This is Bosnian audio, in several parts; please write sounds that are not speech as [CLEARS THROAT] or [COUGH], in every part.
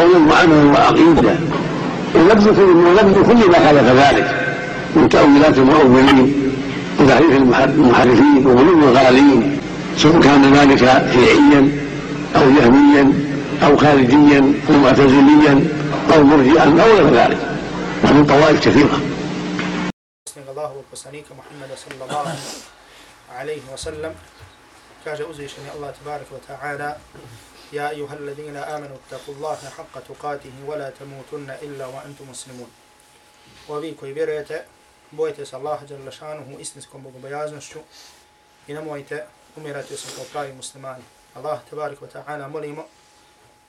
قولا وعملا وعقيدة. كل ونبذ كل ما خالف ذلك. من تأويلات المؤولين وتحريف المحرفين وغلو الغالين سواء كان ذلك شيعيا أو جهميا أو خارجيا أو معتزليا أو مرجئا أو غير ذلك. ومن طوائف كثيرة. الله وبسانيك محمد صلى الله عليه وسلم. كاجا أزيشني الله تبارك وتعالى. يا أيها الذين آمنوا اتقوا الله حق تقاته ولا تموتن إلا وأنتم مسلمون وvi koji vjerujete, bojite se Allaha dželle šanuhu istinskom bogobojaznošću i nemojte umirati osim kao pravi muslimani. Allah tebarik wa ta'ala molimo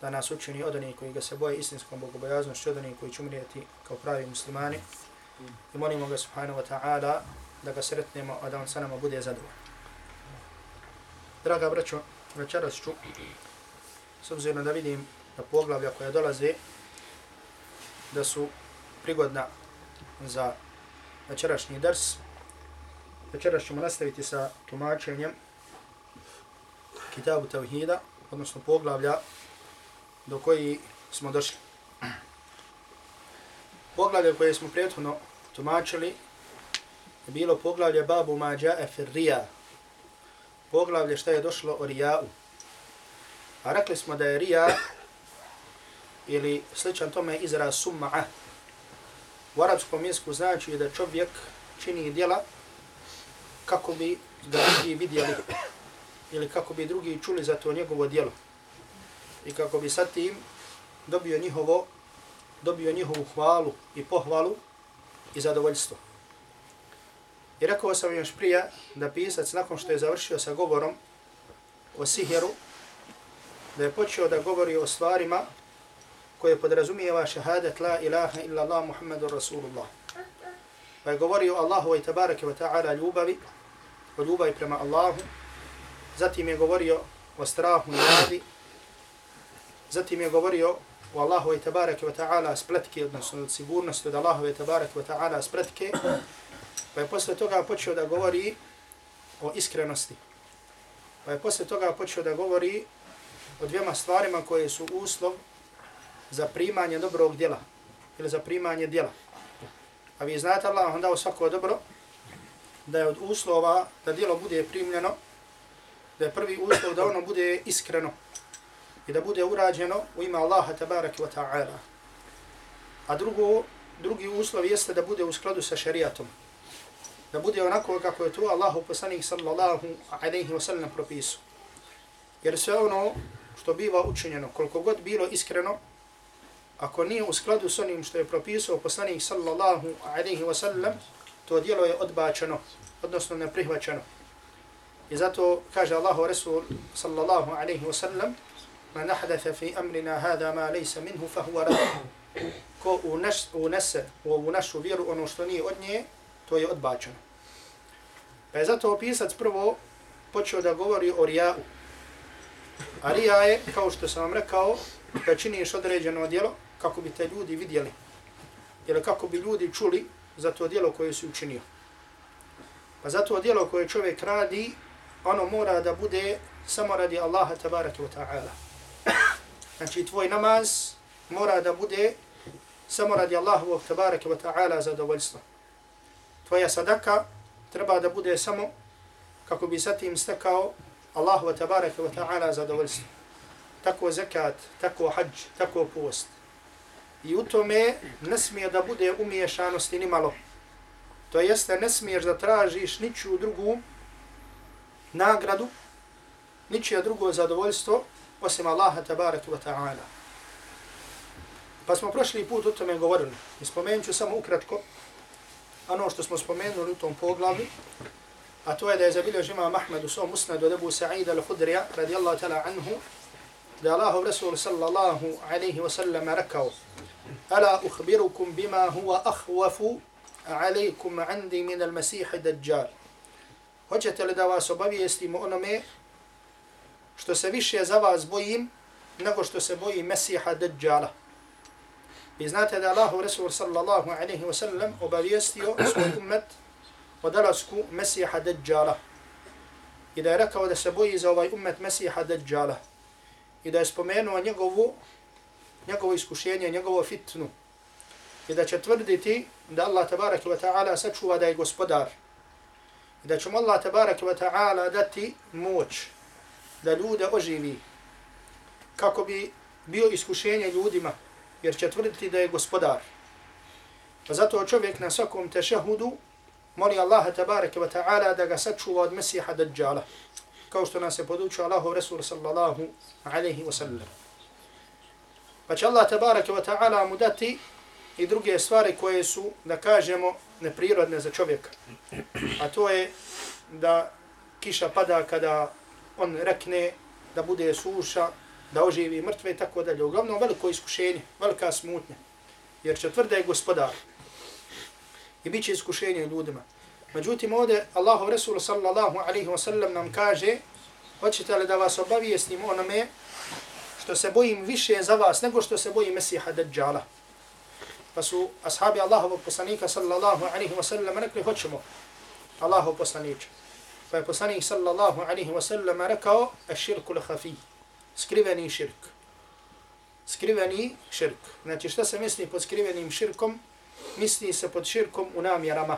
da nas učini od onih koji ga se boje istinskom bogobojaznošću, od onih koji će umrijeti kao pravi muslimani. I molimo ga subhanahu wa ta'ala da ga sretnemo, a da on sa nama bude zadovoljan. Draga braćo, večeras ću s obzirom da vidim da poglavlja koja dolaze da su prigodna za večerašnji drs. Večeras ćemo nastaviti sa tumačenjem Kitabu Tavhida, odnosno poglavlja do koji smo došli. Poglavlje koje smo prethodno tumačili je bilo poglavlje Babu Mađa Efirrija. Poglavlje šta je došlo o Rijau. A rekli smo da je rija ili sličan tome izraz summa'a u arapskom jeziku znači da čovjek čini djela kako bi da drugi vidjeli ili kako bi drugi čuli za to njegovo djelo i kako bi sa tim dobio njihovo dobio njihovu hvalu i pohvalu i zadovoljstvo. I rekao sam još prije da pisac nakon što je završio sa govorom o sihiru da je počeo da govori o stvarima koje podrazumijeva šahadat la ilaha illa Allah Muhammadu Rasulullah. Pa je govorio Allahu i tabarake wa ta'ala ljubavi, o ljubavi prema Allahu. Zatim je govorio o strahu i radi. Zatim je govorio o Allahu i tabarake wa ta'ala spletke, odnosno sigurnosti od Allahu i tabarake wa ta'ala spletke. Pa je posle toga počeo da govori o iskrenosti. Pa je posle toga počeo da govori o dvijema stvarima koje su uslov za primanje dobrog djela ili za primanje djela. A vi znate Allah vam dao svako dobro da je od uslova da djelo bude primljeno, da je prvi uslov da ono bude iskreno i da bude urađeno u ime Allaha tabaraka wa ta'ala. A drugo, drugi uslov jeste da bude u skladu sa šerijatom. Da bude onako kako je to Allahu poslanih sallallahu alaihi wa sallam propisu. Jer sve ono što biva učinjeno, koliko god bilo iskreno, ako nije u skladu s onim što je propisao poslanik sallallahu alaihi wa sallam, to dijelo je odbačeno, odnosno neprihvaćeno. I zato kaže Allahu Rasul sallallahu alaihi wa sallam, ma nahdatha fi amrina hada ma lejsa minhu fa huwa rad. Ko unese u ovu našu vjeru ono što nije od nje, to je odbačeno. Pa je zato opisac prvo počeo da govori o rijau, A rija je, kao što sam vam rekao, da činiš određeno djelo kako bi te ljudi vidjeli. Ili kako bi ljudi čuli za to djelo koje si učinio. Pa za to djelo koje čovjek radi, ono mora da bude samo radi Allaha tabaraka wa ta'ala. Znači tvoj namaz mora da bude samo radi Allaha tabaraka wa ta'ala zadovoljstva. Tvoja sadaka treba da bude samo kako bi zatim stekao Allahu wa tabaraka wa ta'ala zadovoljstvo. Tako zekat, tako hađ, tako post. I u tome ne smije da bude umiješanosti ni malo. To jeste ne smiješ da tražiš ničiju drugu nagradu, ničije drugo zadovoljstvo, osim Allaha tabaraka wa ta'ala. Pa smo prošli put o tome govorili. I spomenut ću samo ukratko ono što smo spomenuli u tom poglavi, a to je da je zabilio žima Mahmed u svom musnadu od Ebu Sa'ida al-Hudrija, radijallahu ta'ala anhu, da je Allahov Resul sallallahu alaihi wa sallam rekao Ala uhbirukum bima huwa ahwafu alaikum andi min al masihi dajjal. Hoćete li da vas obavijestimo onome što se više za vas bojim nego što se boji Mesiha Dajjala. Vi znate da Allahu Resul sallallahu alaihi wa sallam obavijestio svoj umet o dalasku Mesiha Dejjala I da je rekao da se boji za ovaj umet Mesiha Dejjala I da je spomenuo njegovu, njegovo iskušenje, njegovo fitnu. I da će tvrditi da Allah tabaraka wa ta'ala sačuva da je gospodar. I da će mu Allah tabaraka wa ta'ala dati moć da ljude oživi kako bi bio iskušenje ljudima jer će tvrditi da je gospodar. Pa zato čovjek na svakom tešehudu moli Allaha tabareke wa ta'ala da ga sačuva od Mesiha Dajjala kao što nas je podučio Allahov Resul sallallahu alaihi wa sallam. Pa će Allah tabareke wa ta'ala mu dati i druge stvari koje su, da kažemo, neprirodne za čovjeka. A to je da kiša pada kada on rekne da bude suša, da oživi mrtve i tako dalje. Uglavnom veliko iskušenje, velika smutnja. Jer će tvrda je gospodar. I bit će iskušenje ljudima. Međutim, ovdje Allahov Resul sallallahu alaihi wa sallam nam kaže hoćete li da vas obavijestim onome što se bojim više za vas nego što se bojim Mesiha Dajjala. Pa su ashabi Allahovog poslanika sallallahu alaihi wa sallam rekli hoćemo Allahov poslanića. Pa je poslanik sallallahu alaihi wa sallam rekao širku l'hafi, skriveni širk. Skriveni širk. Znači šta se misli pod skrivenim širkom? Misli se pod širkom u namjerama.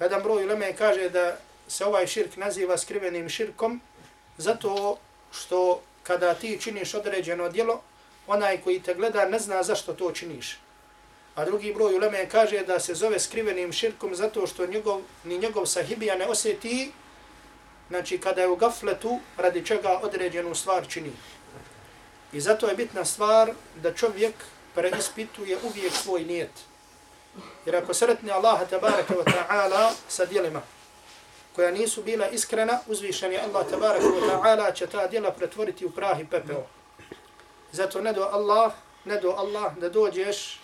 Jedan broj uleme kaže da se ovaj širk naziva skrivenim širkom zato što kada ti činiš određeno djelo, onaj koji te gleda ne zna zašto to činiš. A drugi broj uleme kaže da se zove skrivenim širkom zato što njegov, ni njegov sahibija ne osjeti, znači kada je u gafletu radi čega određenu stvar čini. I zato je bitna stvar da čovjek preispituje uvijek svoj nijet. Jer ako sretne Allaha tabaraka wa ta'ala sa dijelima koja nisu bila iskrena, uzvišeni Allah tabaraka wa ta'ala će ta dijela pretvoriti u prah i pepeo. Zato ne do Allah, ne do Allah da dođeš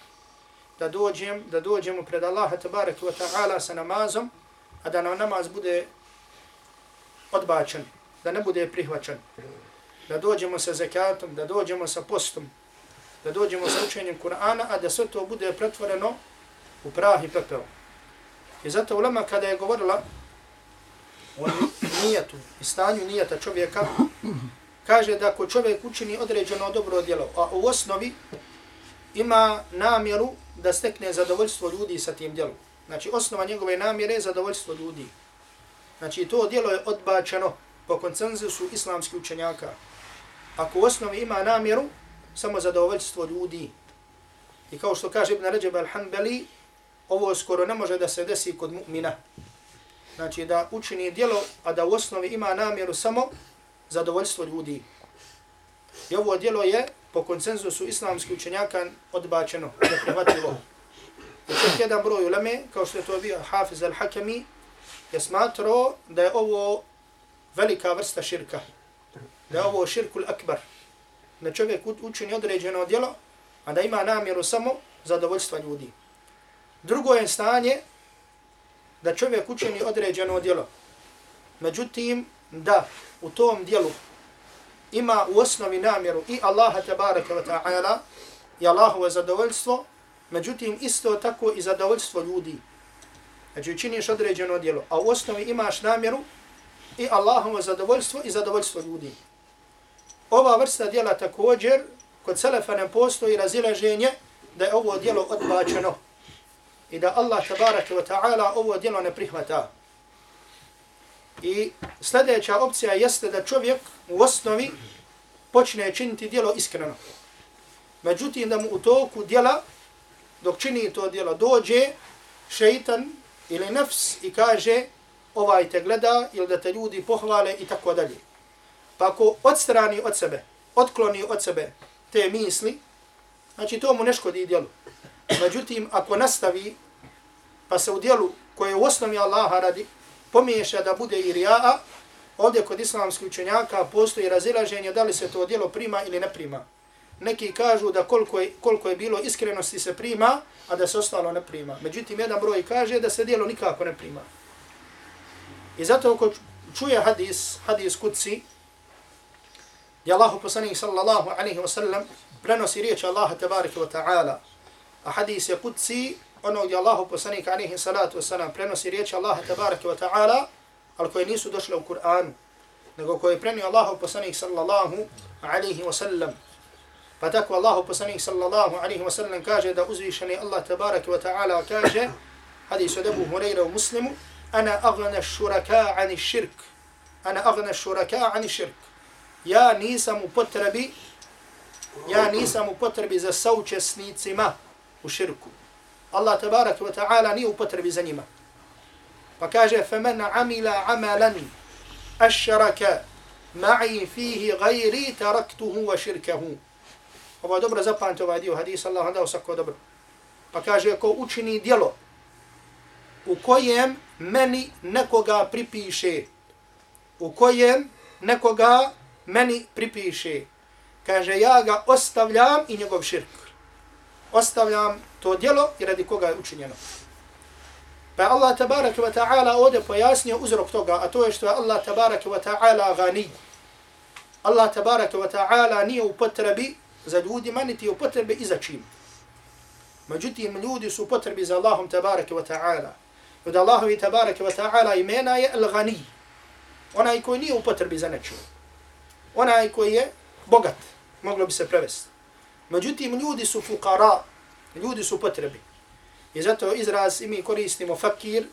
da dođem, da dođemo pred Allaha tabaraka wa ta'ala sa namazom, a da nam namaz bude odbačen, da ne bude prihvaćen. Da dođemo sa zakatom, da dođemo sa postom, da dođemo sa učenjem Kur'ana, a da sve to bude pretvoreno u prah i pepeo. I zato ulema kada je govorila o nijetu i stanju nijeta čovjeka, kaže da ako čovjek učini određeno dobro djelo, a u osnovi ima namjeru da stekne zadovoljstvo ljudi sa tim djelom. Znači, osnova njegove namjere je zadovoljstvo ljudi. Znači, to djelo je odbačeno po koncenzusu islamskih učenjaka. Ako u osnovi ima namjeru, samo zadovoljstvo ljudi. I kao što kaže Ibn Ređeb al-Hanbali, ovo skoro ne može da se desi kod mu'mina. Znači, da učini djelo, a da u osnovi ima namjeru samo zadovoljstvo ljudi. I ovo djelo je po konsenzusu islamskih učenjaka odbačeno, neprihvatljivo. I čak jedan broj uleme, kao što je to bio Hafiz al-Hakami, je smatrao da je ovo velika vrsta širka. Da je ovo širkul akbar. Da čovjek učini određeno djelo, a da ima namjeru samo zadovoljstva ljudi. Drugo je stanje da čovjek učini određeno djelo. Međutim, da u tom djelu ima u osnovi namjeru i Allaha tabaraka wa ta'ala i Allahove zadovoljstvo, međutim isto tako i zadovoljstvo ljudi. Znači učiniš određeno djelo, a u osnovi imaš namjeru i Allahovo zadovoljstvo i zadovoljstvo ljudi. Ova vrsta djela također, kod Selefa ne postoji razilaženje da je ovo djelo odbačeno i da Allah tabaraka wa ta'ala ovo djelo ne prihvata. I sljedeća opcija jeste da čovjek u osnovi počne činiti djelo iskreno. Međutim, da mu u toku djela, dok čini to djelo, dođe šeitan ili nefs i kaže ovaj te gleda ili da te ljudi pohvale i tako dalje. Pa ako odstrani od sebe, otkloni od sebe te misli, znači to mu ne škodi djelu. Međutim, ako nastavi, pa se u djelu koje u osnovi Allaha radi, pomiješa da bude i rija'a, ovdje kod islamskih učenjaka postoji razilaženje da li se to djelo prima ili ne prima. Neki kažu da koliko je, koliko je bilo iskrenosti se prima, a da se ostalo ne prima. Međutim, jedan broj kaže da se djelo nikako ne prima. I zato ako čuje hadis, hadis kuci, gdje Allahu poslanih sallallahu alaihi wa sallam prenosi riječ Allaha tabarika wa ta'ala, a hadis je kutsi, ono gdje Allahu poslanik alaihi salatu wa sallam prenosi riječi Allaha tabaraka wa ta'ala, ali koje nisu došle u Kur'anu, nego koje je prenio Allahu poslanik sallallahu alaihi wa sallam. Pa tako Allahu poslanik sallallahu alaihi wa sallam kaže da uzvišeni Allah tabaraka wa ta'ala kaže, hadis od Ebu Hureyre u muslimu, ana agna šuraka ani širk. Ana agna šuraka ani širk. Ja nisam u potrebi, ja nisam u potrebi za saučesnicima u širku. Allah tabaraka wa ta'ala nije u potrebi za njima. Pa kaže, فَمَنْ عَمِلَ عَمَلًا أَشْرَكَ مَعِي فِيهِ غَيْرِ تَرَكْتُهُ وَشِرْكَهُ Ovo je dobro zapamte ovaj dio hadisa, Allah vam dao svako dobro. Pa kaže, ko učini dijelo u kojem meni nekoga pripiše, u kojem nekoga meni pripiše, kaže, ja ga ostavljam i njegov širk. Ostavljam to djelo i radi koga je učinjeno. Pa Allah tabarak wa ta'ala ovdje pojasnio uzrok toga, a to je što je Allah tabarak wa ta'ala gani. Allah tabarak wa ta'ala nije u potrebi za ljudima, niti u potrebi i za čim. Međutim, ljudi su u potrebi za Allahom tabarak wa ta'ala. Od Allahovi tabarak wa ta'ala imena je al-gani. Onaj koji nije u potrebi za nečim. Onaj koji je bogat, moglo bi se prevesti. Međutim, ljudi su fukara, ljudi su potrebi. I zato izraz i mi koristimo fakir,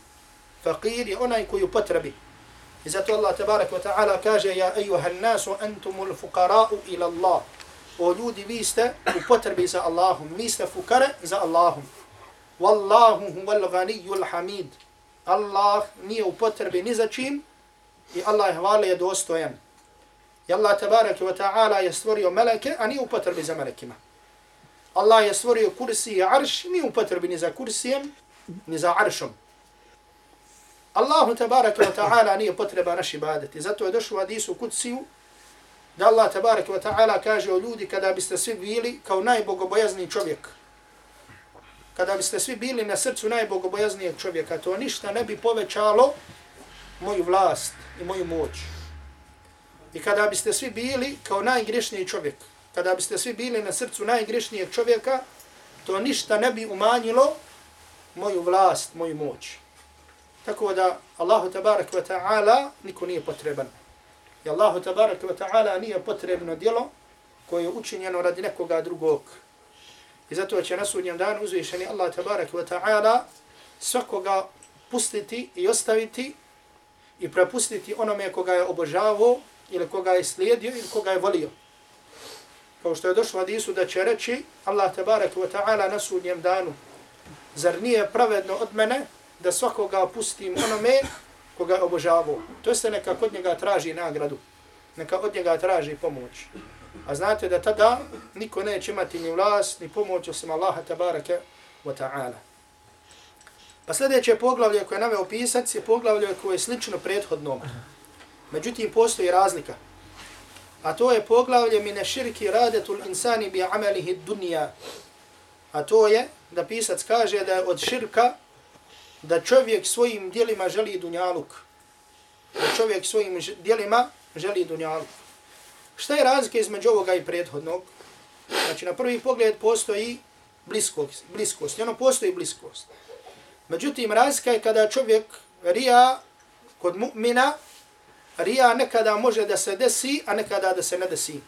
fakir je onaj koji potrebi. I zato Allah tabarak wa ta'ala kaže ja ejuhan nasu antumul fukara'u ila Allah. O ljudi, vi ste u potrebi za Allahom, Vi ste fukare za Allahom. Wallahu huval ganiyul hamid. Allah nije u potrebi ni za čim i Allah hvale je dostojan. I Allah tabarak wa ta'ala je stvorio meleke, a nije u potrebi za melekima. Allah je stvorio kursi i arš, nije u potrebi ni za kursijem, ni za aršom. Allahu tabaraka wa ta'ala nije potreba naš ibadet. I zato je došlo u hadisu kutsiju, da Allah tabaraka wa ta'ala kaže o ljudi kada biste svi bili kao najbogobojazni čovjek. Kada biste svi bili na srcu najbogobojaznijeg čovjeka, to ništa ne bi povećalo moju vlast i moju moć. I kada biste svi bili kao najgrešniji čovjek, kada biste svi bili na srcu najgrešnijeg čovjeka, to ništa ne bi umanjilo moju vlast, moju moć. Tako da Allahu tabarak wa ta'ala niko nije potreban. I Allahu tabarak wa ta'ala nije potrebno djelo koje je učinjeno radi nekoga drugog. I zato će na sudnjem danu uzvišeni Allah tabarak wa ta'ala svakoga pustiti i ostaviti i prepustiti onome koga je obožavao ili koga je slijedio ili koga je volio kao što je došlo hadisu da će reći Allah tabarak wa ta'ala na sudnjem danu, zar nije pravedno od mene da svakoga pustim onome koga obožavao. To jeste neka kod njega traži nagradu, neka od njega traži pomoć. A znate da tada niko neće imati ni vlast, ni pomoć osim Allaha tabaraka wa ta'ala. Pa sljedeće poglavlje koje nam je pisac je poglavlje koje je slično prethodnom. Međutim, postoji razlika. A to je poglavlje mine širki radetul insani bi amelihi dunja. A to je da pisac kaže da je od širka da čovjek svojim dijelima želi dunjaluk. Da čovjek svojim dijelima želi dunjaluk. Šta je razlika između ovoga i prethodnog? Znači, na prvi pogled postoji bliskost. bliskost. Ono postoji bliskost. Međutim, razlika je kada čovjek rija kod mu'mina Rija nekada može da se desi, a nekada da se ne desi.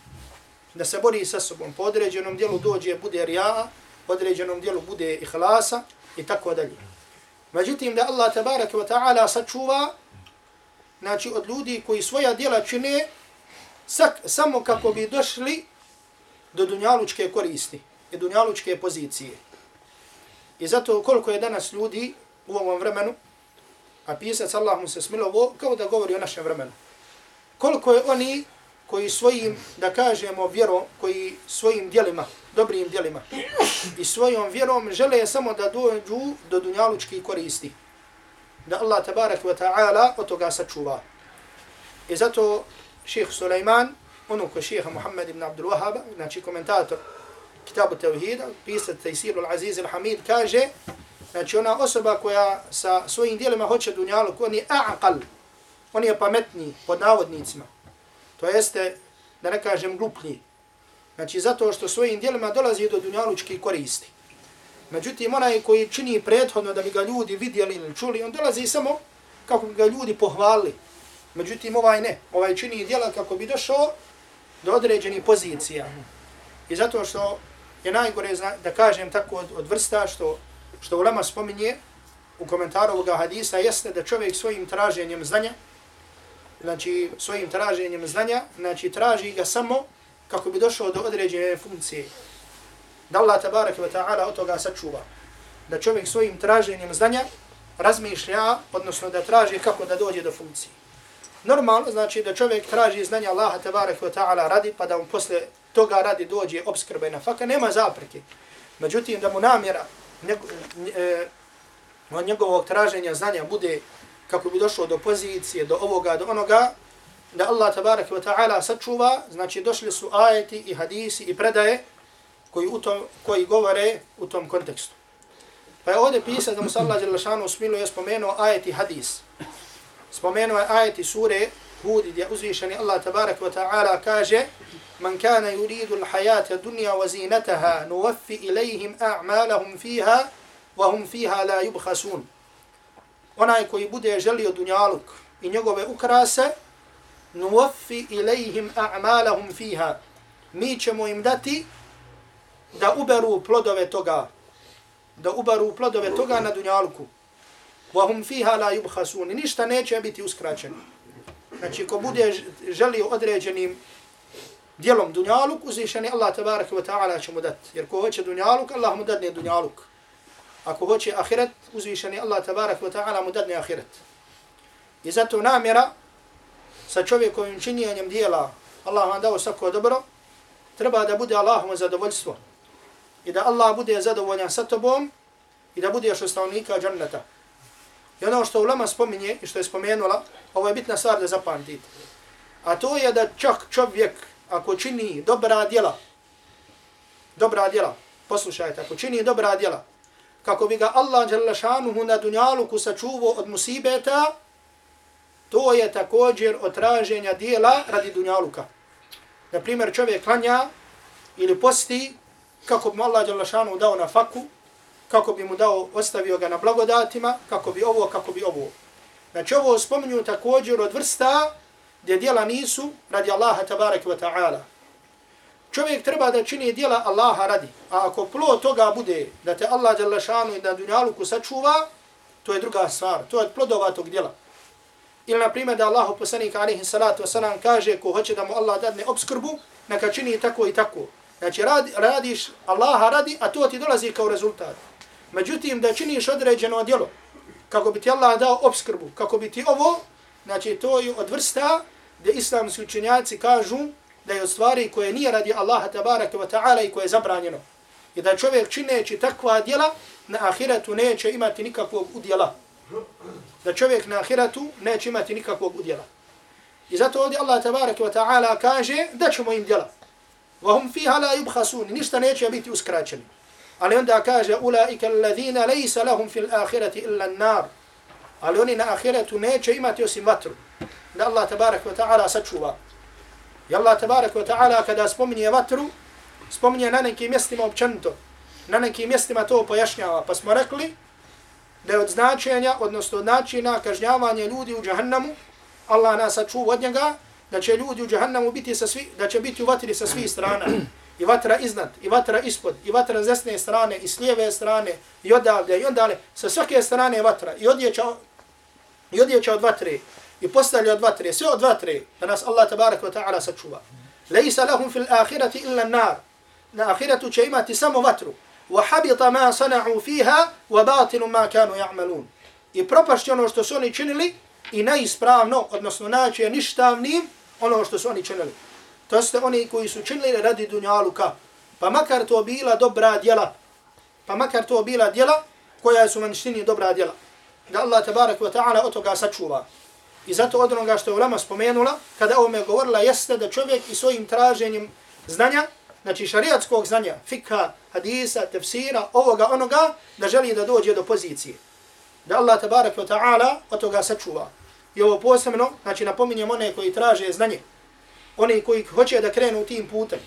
Da se bori sa sobom. Po određenom dijelu dođe, bude rija, po određenom dijelu bude ihlasa i tako dalje. Međutim, da Allah tabaraka wa ta'ala sačuva znači, od ljudi koji svoja djela čine sak, samo kako bi došli do dunjalučke koristi i dunjalučke pozicije. I zato koliko je danas ljudi u ovom vremenu, A pisac Allah mu se smilovo kao da govori o našem vremenu. Koliko je oni koji svojim, da kažemo, vjerom, koji svojim dijelima, dobrim dijelima i svojom vjerom žele samo da dođu do dunjalučki koristi. Da Allah tabarak wa ta'ala od toga sačuva. I zato ših Sulejman, ono ko šeha Muhammed ibn Abdul Wahaba, znači komentator Kitabu Tevhida, pisat Tejsiru al-Aziz al-Hamid, kaže, znači ona osoba koja sa svojim dijelima hoće dunjalu, on je a'aqal, on je pametni pod navodnicima. To jeste, da ne kažem, gluplji. Znači, zato što svojim dijelima dolazi do dunjalučki koristi. Međutim, onaj koji čini prethodno da bi ga ljudi vidjeli ili čuli, on dolazi samo kako bi ga ljudi pohvalili. Međutim, ovaj ne. Ovaj čini dijela kako bi došao do određenih pozicija. I zato što je najgore, da kažem tako, od, od vrsta što, što Ulema spominje u komentaru ovoga hadisa, jeste da čovjek svojim traženjem znanja, znači svojim traženjem znanja, znači traži ga samo kako bi došao do određene funkcije. Da Allah tabarak wa ta'ala od toga sačuva. Da čovjek svojim traženjem znanja razmišlja, odnosno da traži kako da dođe do funkcije. Normalno znači da čovjek traži znanja Allaha tabarak wa ta'ala radi, pa da on posle toga radi dođe obskrba i nafaka, nema zapreke. Međutim, da mu namjera njego, e, njegovog traženja znanja bude kako bi došlo do pozicije, do ovoga, do onoga, da Allah tabarak wa ta'ala sačuva, znači došli su ajeti i hadisi i predaje koji, u tom, koji govore u tom kontekstu. Pa je ovdje pisao da mu se Allah usmilo smiluje spomenuo ajeti hadis. Spomenuo je ajeti sure Hud gdje uzvišeni Allah tabarak wa ta'ala kaže Man kana yuridu l-hajata dunja wa zinataha nuwaffi ilayhim a'malahum fiha wa hum fiha la yubhasun. Onaj koji bude želio dunjaluk i njegove ukrase, nuwaffi ilayhim a'malahum fiha. Mi ćemo im dati da uberu plodove toga, da uberu plodove toga na dunjalku. Wa hum fiha la yubhasun. Ništa neće biti uskraćeno. Znači, ko bude želio određenim dijelom dunjaluk, uzvišeni Allah tabaraka wa ta'ala će mu dati. Jer ko hoće dunjaluk, Allah mu dadne dunjaluk. Ako hoće ahiret, uzvišeni Allah tabaraka wa ta'ala mu dadne ahiret. I zato namjera sa čovjekovim činjenjem dijela Allah vam dao svako dobro, treba da bude Allahom zadovoljstvo. I da Allah bude zadovoljan sa tobom i da budeš ostavnika džanneta. I ono što ulama spominje i što je spomenula, ovo je bitna stvar da zapamtite. A to je da čak čovjek ako čini dobra djela, dobra djela, poslušajte, ako čini dobra djela, kako bi ga Allah Đalešanuhu na dunjaluku sačuvao od musibeta, to je također otraženja djela radi dunjaluka. Na primjer, čovjek klanja ili posti kako bi mu Allah Đalešanuhu dao na faku, kako bi mu dao, ostavio ga na blagodatima, kako bi ovo, kako bi ovo. Znači ovo spominju također od vrsta gdje djela nisu radi Allaha tabaraka wa ta'ala. Čovjek treba da čini djela Allaha radi. A ako plo toga bude da te Allah djelašanu šanu i da dunjaluku sačuva, to je druga stvar. To je plodova tog djela. Ili na primjer da Allah poslanik alaihi salatu wasalam kaže ko hoće da mu Allah dadne obskrbu, neka čini tako i tako. Znači radi, radiš Allaha radi, a to ti dolazi kao rezultat. Međutim, da činiš određeno djelo, kako bi ti Allah dao obskrbu, kako bi ti ovo, znači to je od vrsta gdje islamski učenjaci kažu da je od stvari koje nije radi Allaha tabaraka wa ta'ala i koje je zabranjeno. I da čovjek čineći takva djela, na ahiretu neće imati nikakvog udjela. Da čovjek na ahiretu neće imati nikakvog udjela. I zato ovdje Allah tabaraka wa ta'ala kaže da ćemo im djela. Vahum fiha la yubhasun, ništa neće biti uskraćeni. Ali onda kaže, ulaika alladhina laysa lahum fil akhirati illa an-nar. Ali oni na ahiretu neće imati osim vatru. Da Allah tabarak wa ta'ala sačuva. I Allah tabarak wa ta'ala kada spominje vatru, spominje na nekim mjestima općenito. Na nekim mjestima to pojašnjava. Pa smo rekli da je od značenja, odnosno od načina kažnjavanja ljudi u džahannamu, Allah nas sačuva od njega, da će ljudi u džahannamu biti sa svi, da će biti u vatri sa svih strana. I vatra iznad, i vatra ispod, i vatra s desne strane, i s lijeve strane, i odavde, i ondale, sa svake strane vatra, i odjeća i odjeća od vatre i postavlja od vatre, sve od vatre, da nas Allah tabarak wa ta'ala sačuva. Lejsa lahum fil ahirati illa nar. Na ahiratu će imati samo vatru. Wa habita ma sana'u fiha wa batilu ma kanu ja'malun. I propašće ono što su oni činili i neispravno, odnosno naće ništavnim ono što su oni činili. To ste oni koji su činili radi dunjaluka. Pa makar to bila dobra djela. Pa makar to bila djela koja su manštini dobra djela da Allah tabarak wa ta'ala od toga sačuva. I zato od onoga što je Ulema spomenula, kada ovo me govorila, jeste da čovjek i svojim traženjem znanja, znači šariatskog znanja, fikha, hadisa, tefsira, ovoga, onoga, da želi da dođe do pozicije. Da Allah tabarak wa ta'ala od toga sačuva. I ovo posebno, znači napominjem one koji traže znanje, oni koji hoće da krenu tim putem.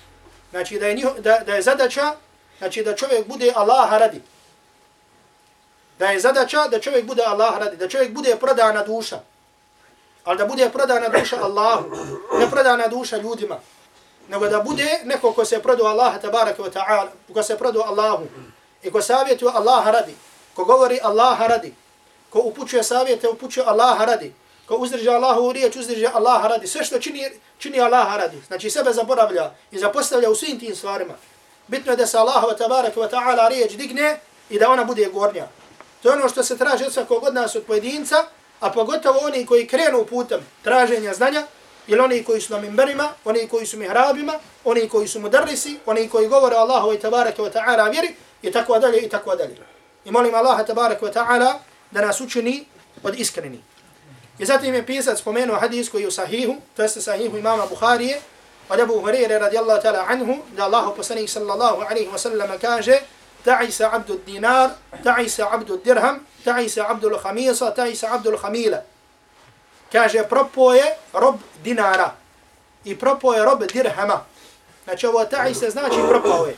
Znači da je, njiho, da, da je zadaća, znači da čovjek bude Allaha radi. Da je zadaća da čovjek bude Allaha radi, da čovjek bude prodana duša. Ali da bude prodana duša Allahu, ne prodana duša ljudima. Nego da bude neko ko se prodao Allaha tabaraka wa ta'ala, ko se prodao Allahu i ko savjetuje Allaha radi, ko govori Allaha radi, ko upućuje savjete, upućuje Allaha radi, ko uzdrži Allahu riječ, uzdrži Allaha radi, sve što čini, čini Allaha radi. Znači sebe zaboravlja i zapostavlja u svim tim stvarima. Bitno je da se Allahova tabaraka wa ta'ala riječ digne i da ona bude gornja. To je ono što se traži od svakog od nas od pojedinca, a pogotovo oni koji krenu putem traženja znanja, ili oni koji su na mimberima, oni koji su mihrabima, oni koji su mudarrisi, oni koji govore Allahu i tabaraka wa ta'ala vjeri, i tako dalje, i tako dalje. I molim Allaha tabaraka wa ta'ala da nas učini od iskreni. I zatim je pisac spomenuo hadis koji je u sahihu, to jeste sahihu imama Bukharije, od Abu Hurire radijallahu ta'ala anhu, da Allah poslanih sallallahu alaihi wa sallam kaže, Ta'isa abdu dinar, ta'isa abdu dirham, ta'isa abdu l'hamisa, ta'isa abdu l'hamila. Kaže, propoje rob dinara i propoje rob dirhama. Znači ovo ta'isa znači propoje.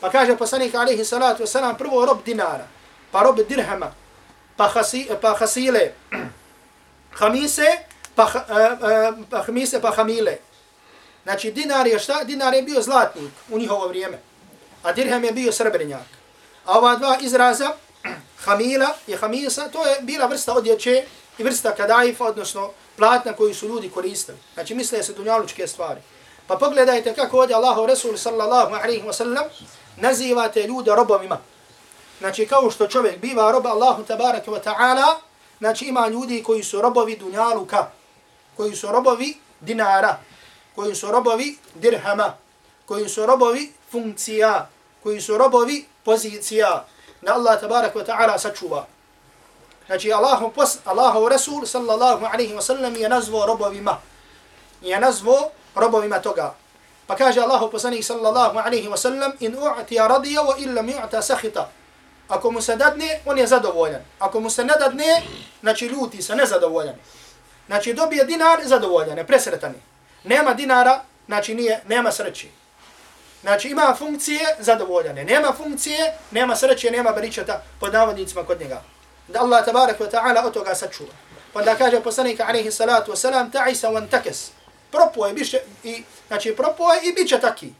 Pa kaže poslanik alaihi salatu wa wasalam, prvo rob dinara, pa rob dirhama, pa, hasi, pa hasile, hamise, pa, uh, uh, pa hamise, pa hamile. Znači dinar je šta? Dinar je bio zlatnik u njihovo vrijeme a dirhem je bio srebrnjak. A ova dva izraza, [CLEARS THROAT] hamila i hamisa, to je bila vrsta odjeće i vrsta kadajfa, odnosno platna koju su ljudi koristili. Znači misle se dunjalučke stvari. Pa pogledajte kako ovdje Allahu Resul sallallahu alaihi wa sallam nazivate ljude robovima. Znači kao što čovjek biva roba Allahu tabaraka wa ta'ala, znači ima ljudi koji su robovi dunjaluka, koji su robovi dinara, koji su robovi dirhama, koji su robovi funkcija, koji su robovi pozicija, da Allah tabarak wa ta'ala sačuva. Znači Allahu pos, Allahu Rasul sallallahu alaihi wa sallam je nazvo robovima. Je nazvo robovima toga. Pa kaže Allahu poslanik sallallahu alaihi wa sallam in u'tija radija wa illa mi'ta sahita. Ako mu se dadne, on je zadovoljan. Ako mu se ne dadne, znači ljuti se, nezadovoljan. Znači dobije dinar, zadovoljan, je presretan. Nema dinara, znači nije, nema sreće. Znači ima funkcije zadovoljene. Nema funkcije, nema sreće, nema beričeta pod navodnicima kod njega. Da Allah tabarak wa ta'ala od toga sačuva. Pa da kaže poslanika alaihi salatu wasalam ta'isa wan takes. Propoje, biše, i, znači propoje i bit će taki.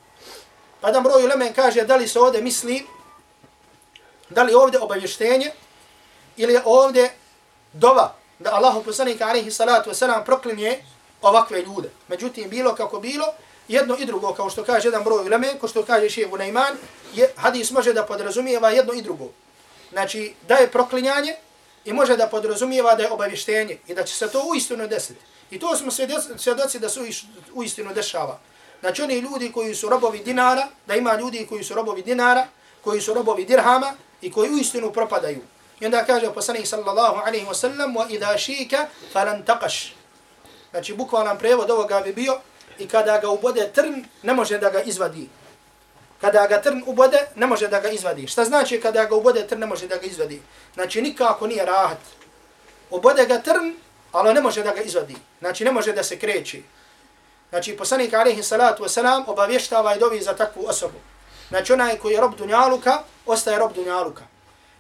Pa da broju lemen kaže da li se ovdje misli, da li ovdje obavještenje ili je ovdje dova da Allahu poslanik alaihi salatu wasalam proklinje ovakve ljude. Međutim, bilo kako bilo, jedno i drugo, kao što kaže jedan broj uleme, kao što kaže šehu Neiman, je, hadis može da podrazumijeva jedno i drugo. Znači, da je proklinjanje i može da podrazumijeva da je obavještenje i da će se to uistinu desiti. I to smo svjedoci da se uistinu dešava. Znači, oni ljudi koji su robovi dinara, da ima ljudi koji su robovi dinara, koji su robovi dirhama i koji uistinu propadaju. I onda kaže poslanik sallallahu alaihi wa sallam, wa idha šika falan taqaš. Znači, bukvalan prevod ovoga bi bio, i kada ga ubode trn, ne može da ga izvadi. Kada ga trn ubode, ne može da ga izvadi. Šta znači kada ga ubode trn, ne može da ga izvadi? Znači nikako nije rahat. Ubode ga trn, ali ne može da ga izvadi. Znači ne može da se kreći. Znači poslanik alaihi salatu wasalam obavještava i dovi za takvu osobu. Znači onaj koji je rob dunjaluka, ostaje rob dunjaluka.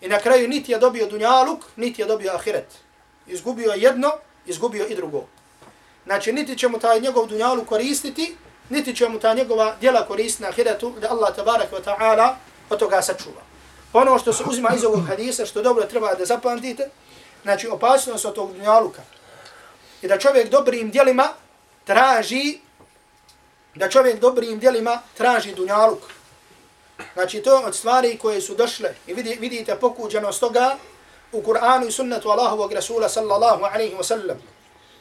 I na kraju niti je dobio dunjaluk, niti je dobio ahiret. Izgubio jedno, izgubio i drugo. Znači, niti će mu taj njegov dunjalu koristiti, niti će mu ta njegova djela koristiti na ahiretu, da Allah tabarak wa ta'ala od toga sačuva. Ono što se uzima iz ovog hadisa, što dobro treba da zapamtite, znači opasnost od tog dunjaluka. I da čovjek dobrim djelima traži, da čovjek dobrim djelima traži dunjaluk. Znači, to od stvari koje su došle i vidite pokuđenost toga u Kur'anu i sunnetu Allahovog Rasula sallallahu alaihi wa sallam.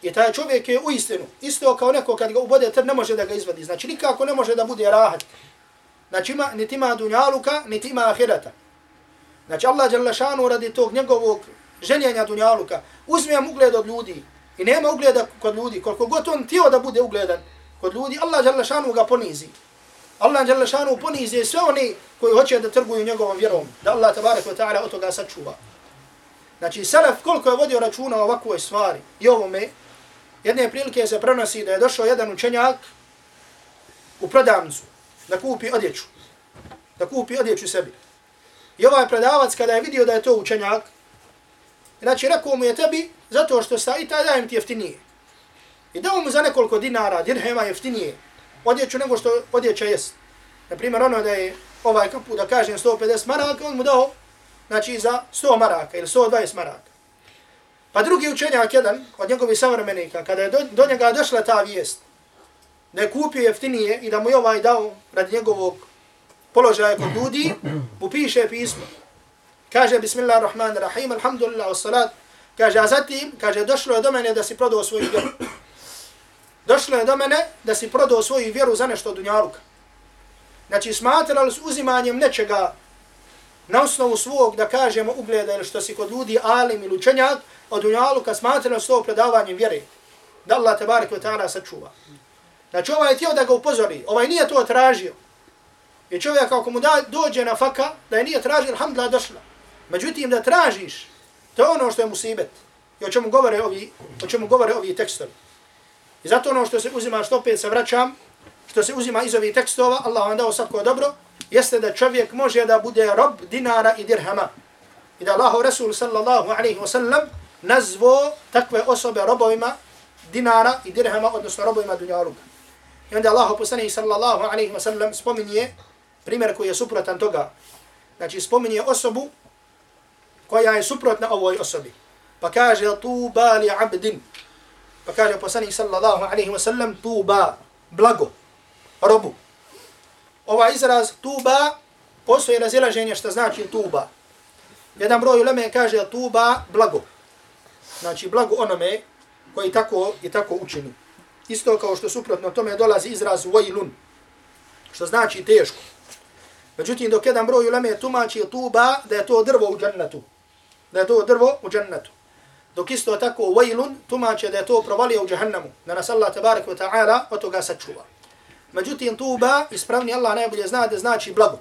I taj čovjek je u istinu, isto kao neko kad ga ubode trn, ne može da ga izvadi. Znači nikako ne može da bude rahat. Znači ima, niti ima dunjaluka, niti ima ahirata. Znači Allah šanu radi tog njegovog željenja dunjaluka, uzme ugled od ljudi I nema ugleda kod ljudi. Koliko god on tio da bude ugledan kod ljudi, Allah Đalešanu ga ponizi. Allah Đalešanu ponizi sve oni koji hoće da trguju njegovom vjerom. Da Allah tabarak wa ta'ala od toga sačuva. Znači, Salaf koliko je vodio računa o ovakvoj stvari i ovome, jedne prilike se prenosi da je došao jedan učenjak u prodavnicu da kupi odjeću. Da kupi odjeću sebi. I ovaj prodavac kada je vidio da je to učenjak, znači rekao mu je tebi zato što sta i taj dajem ti jeftinije. I dao mu za nekoliko dinara, dirhema jeftinije, odjeću nego što odjeća jest. Naprimjer, ono da je ovaj kapu, da kažem, 150 maraka, on mu dao, znači, za 100 maraka ili 120 maraka. Pa drugi učenjak, jedan od njegovih savremenika, kada je do, do njega došla ta vijest, da je kupio jeftinije i da mu je ovaj dao radi njegovog položaja kod ljudi, mu piše pismo. Kaže, bismillahirrahmanirrahim, alhamdulillah, wassalat. Kaže, a zatim, kaže, došlo je do mene da si prodao svoju vjeru. Došlo je do mene da si prodao svoju vjeru za nešto od dunjaluka. Znači, smatrali s uzimanjem nečega na osnovu svog, da kažemo, ugleda ili što si kod ljudi alim ili učenjak, od dunjaluka smatrali s to predavanjem vjere. Da Allah te barek ve ta'ala sačuva. Znači, ovaj je tijel da ga upozori. Ovaj nije to tražio. I čovjek ako mu da, dođe na faka, da je nije tražio, alhamdulillah, došla. Međutim, da tražiš, to je ono što je musibet. I o čemu govore ovi, o čemu govore ovi tekstovi. I zato ono što se uzima, što opet se vraćam, što se uzima iz ovih tekstova, Allah vam dao svako dobro, jeste da čovjek može da bude rob dinara i dirhama. I da Allahov Rasul sallallahu alaihi wasallam nazvo takve osobe robovima dinara i dirhama, odnosno robovima dunjaluka. I onda Allah poslanih sallallahu alaihi wasallam spominje primjer koji je suprotan toga. Znači spominje osobu koja je suprotna ovoj osobi. Pa kaže tuba li abdin. Pa kaže poslanik sallallahu alaihi wa sallam tuba, blago, robu. Ova izraz tuba, postoje razilaženje što znači tuba. Jedan broj uleme kaže tuba, blago. Znači blago onome koji tako i tako učini. Isto kao što suprotno tome dolazi izraz vajlun, što znači teško. Međutim, dok jedan broj uleme tumači tuba da je to drvo u džennetu. Da je to drvo u džennetu. Dok isto tako vajlun tumače da je to provalio u džahannamu. Da nas Allah tabarak wa ta'ala od toga sačuva. Međutim, tuba, ispravni Allah najbolje zna da znači blago.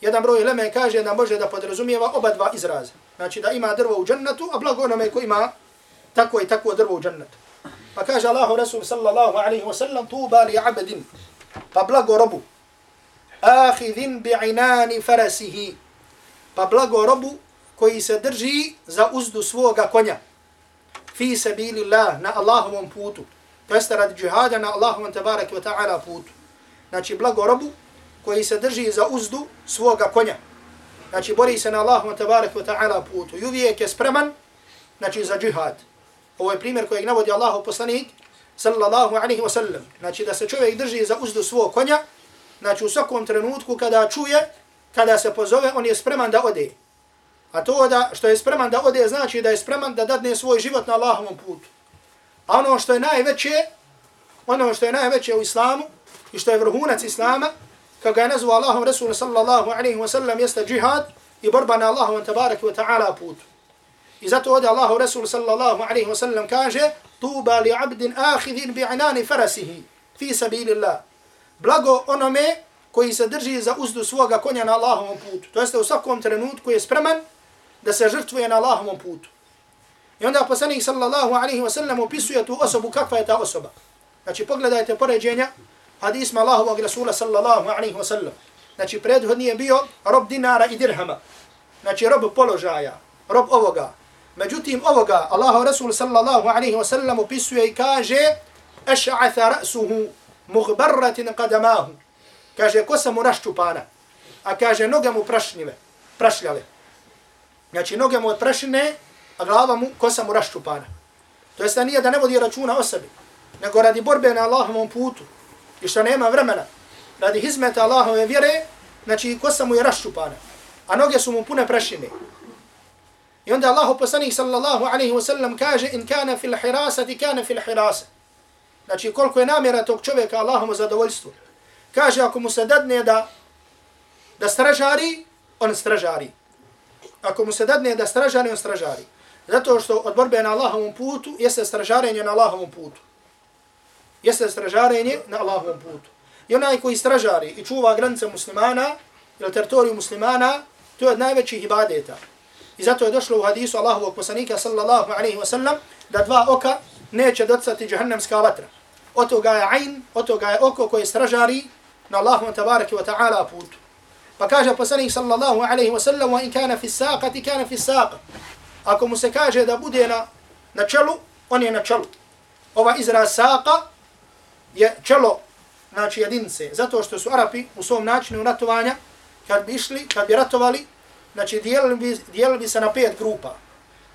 Jedan broj leme kaže da može da podrazumijeva oba dva izraza. Znači da ima drvo u džennetu, a blago onome ko ima tako i tako drvo u džennetu. Pa kaže Allahu Rasul sallallahu alaihi wa sallam tuba li abedin. Pa blago robu ahidhin bi'inani farasihi. Pa blago robu koji se drži za uzdu svoga konja. Fi sabilillah na Allahovom putu. To jeste radi džihada na Allahovom tabarak wa ta'ala putu. Znači blago robu koji se drži za uzdu svoga konja. Znači bori se na Allahovom tabarak wa ta'ala putu. I uvijek je spreman znači, za džihad. Ovo je primjer kojeg navodi Allahov poslanik sallallahu alaihi wa sallam. Znači da se čovjek drži za uzdu svog konja znači u svakom trenutku kada čuje, kada se pozove, on je spreman da ode. A to da što je spreman da ode znači da je spreman da dadne svoj život na Allahovom putu. A ono što je najveće, ono što je najveće u islamu i što je vrhunac islama, kao ga je nazvao Allahom Rasul sallallahu alaihi wa sallam jeste džihad i borba na Allahovom tabaraki wa ta'ala putu. I zato ovdje Allahu Rasul sallallahu alaihi wa sallam kaže tuba li abdin ahidin bi'anani farasihi fi sabilillah blago onome koji se drži za uzdu svoga konja na Allahovom putu. To jeste u svakom trenutku je spreman da se žrtvuje na Allahovom putu. I onda poslanik sallallahu alaihi wa sallam opisuje tu osobu kakva je ta osoba. Znači pogledajte poređenja hadisma Allahovog Rasula sallallahu alaihi wa sallam. Znači prethodni je bio rob dinara i dirhama. Znači rob položaja, rob ovoga. Međutim ovoga Allahov Rasul sallallahu alaihi wa sallam opisuje i kaže Eš'atha ra'suhu muhbarratin qadamahu. Kaže, kosa mu raščupana. A kaže, noge mu prašnjive, prašljale. Znači, noge mu prašine, a glava mu, kosa mu raščupana. To jest da nije da ne vodi računa o sebi, nego radi borbe na Allahovom putu i što nema vremena, radi hizmeta Allahove vjere, znači kosa mu je raščupana, a noge su mu pune prašine. I onda Allah poslanih sallallahu alaihi wa sallam kaže, in kana fil hirasati, kana fil hirasa. Znači koliko je namjera tog čovjeka Allahom zadovoljstvo. Kaže ako mu se dadne da da stražari, on stražari. Ako mu se dadne da stražari, on stražari. Zato što od borbe na Allahovom putu jeste stražarenje na Allahovom putu. Jeste stražarenje na Allahovom putu. I onaj koji stražari i čuva granice muslimana ili teritoriju muslimana, to je od najvećih ibadeta. I zato je došlo u hadisu Allahovog poslanika sallallahu alaihi wa sallam da dva oka neće docati džahannamska vatra. Od toga je ajn, od toga je oko koje stražari na Allahom tabaraki wa ta'ala putu. Pa kaže poslanik sallallahu alaihi wa sallam wa in kana fi saqati kana fi saqa. Ako mu se kaže da bude na, na čelu, on je na čelu. Ova izraz saqa je čelo, znači jedince. Zato što su Arapi u svom načinu ratovanja, kad bi išli, kad bi ratovali, znači dijelili bi, dijelili bi se na pet grupa.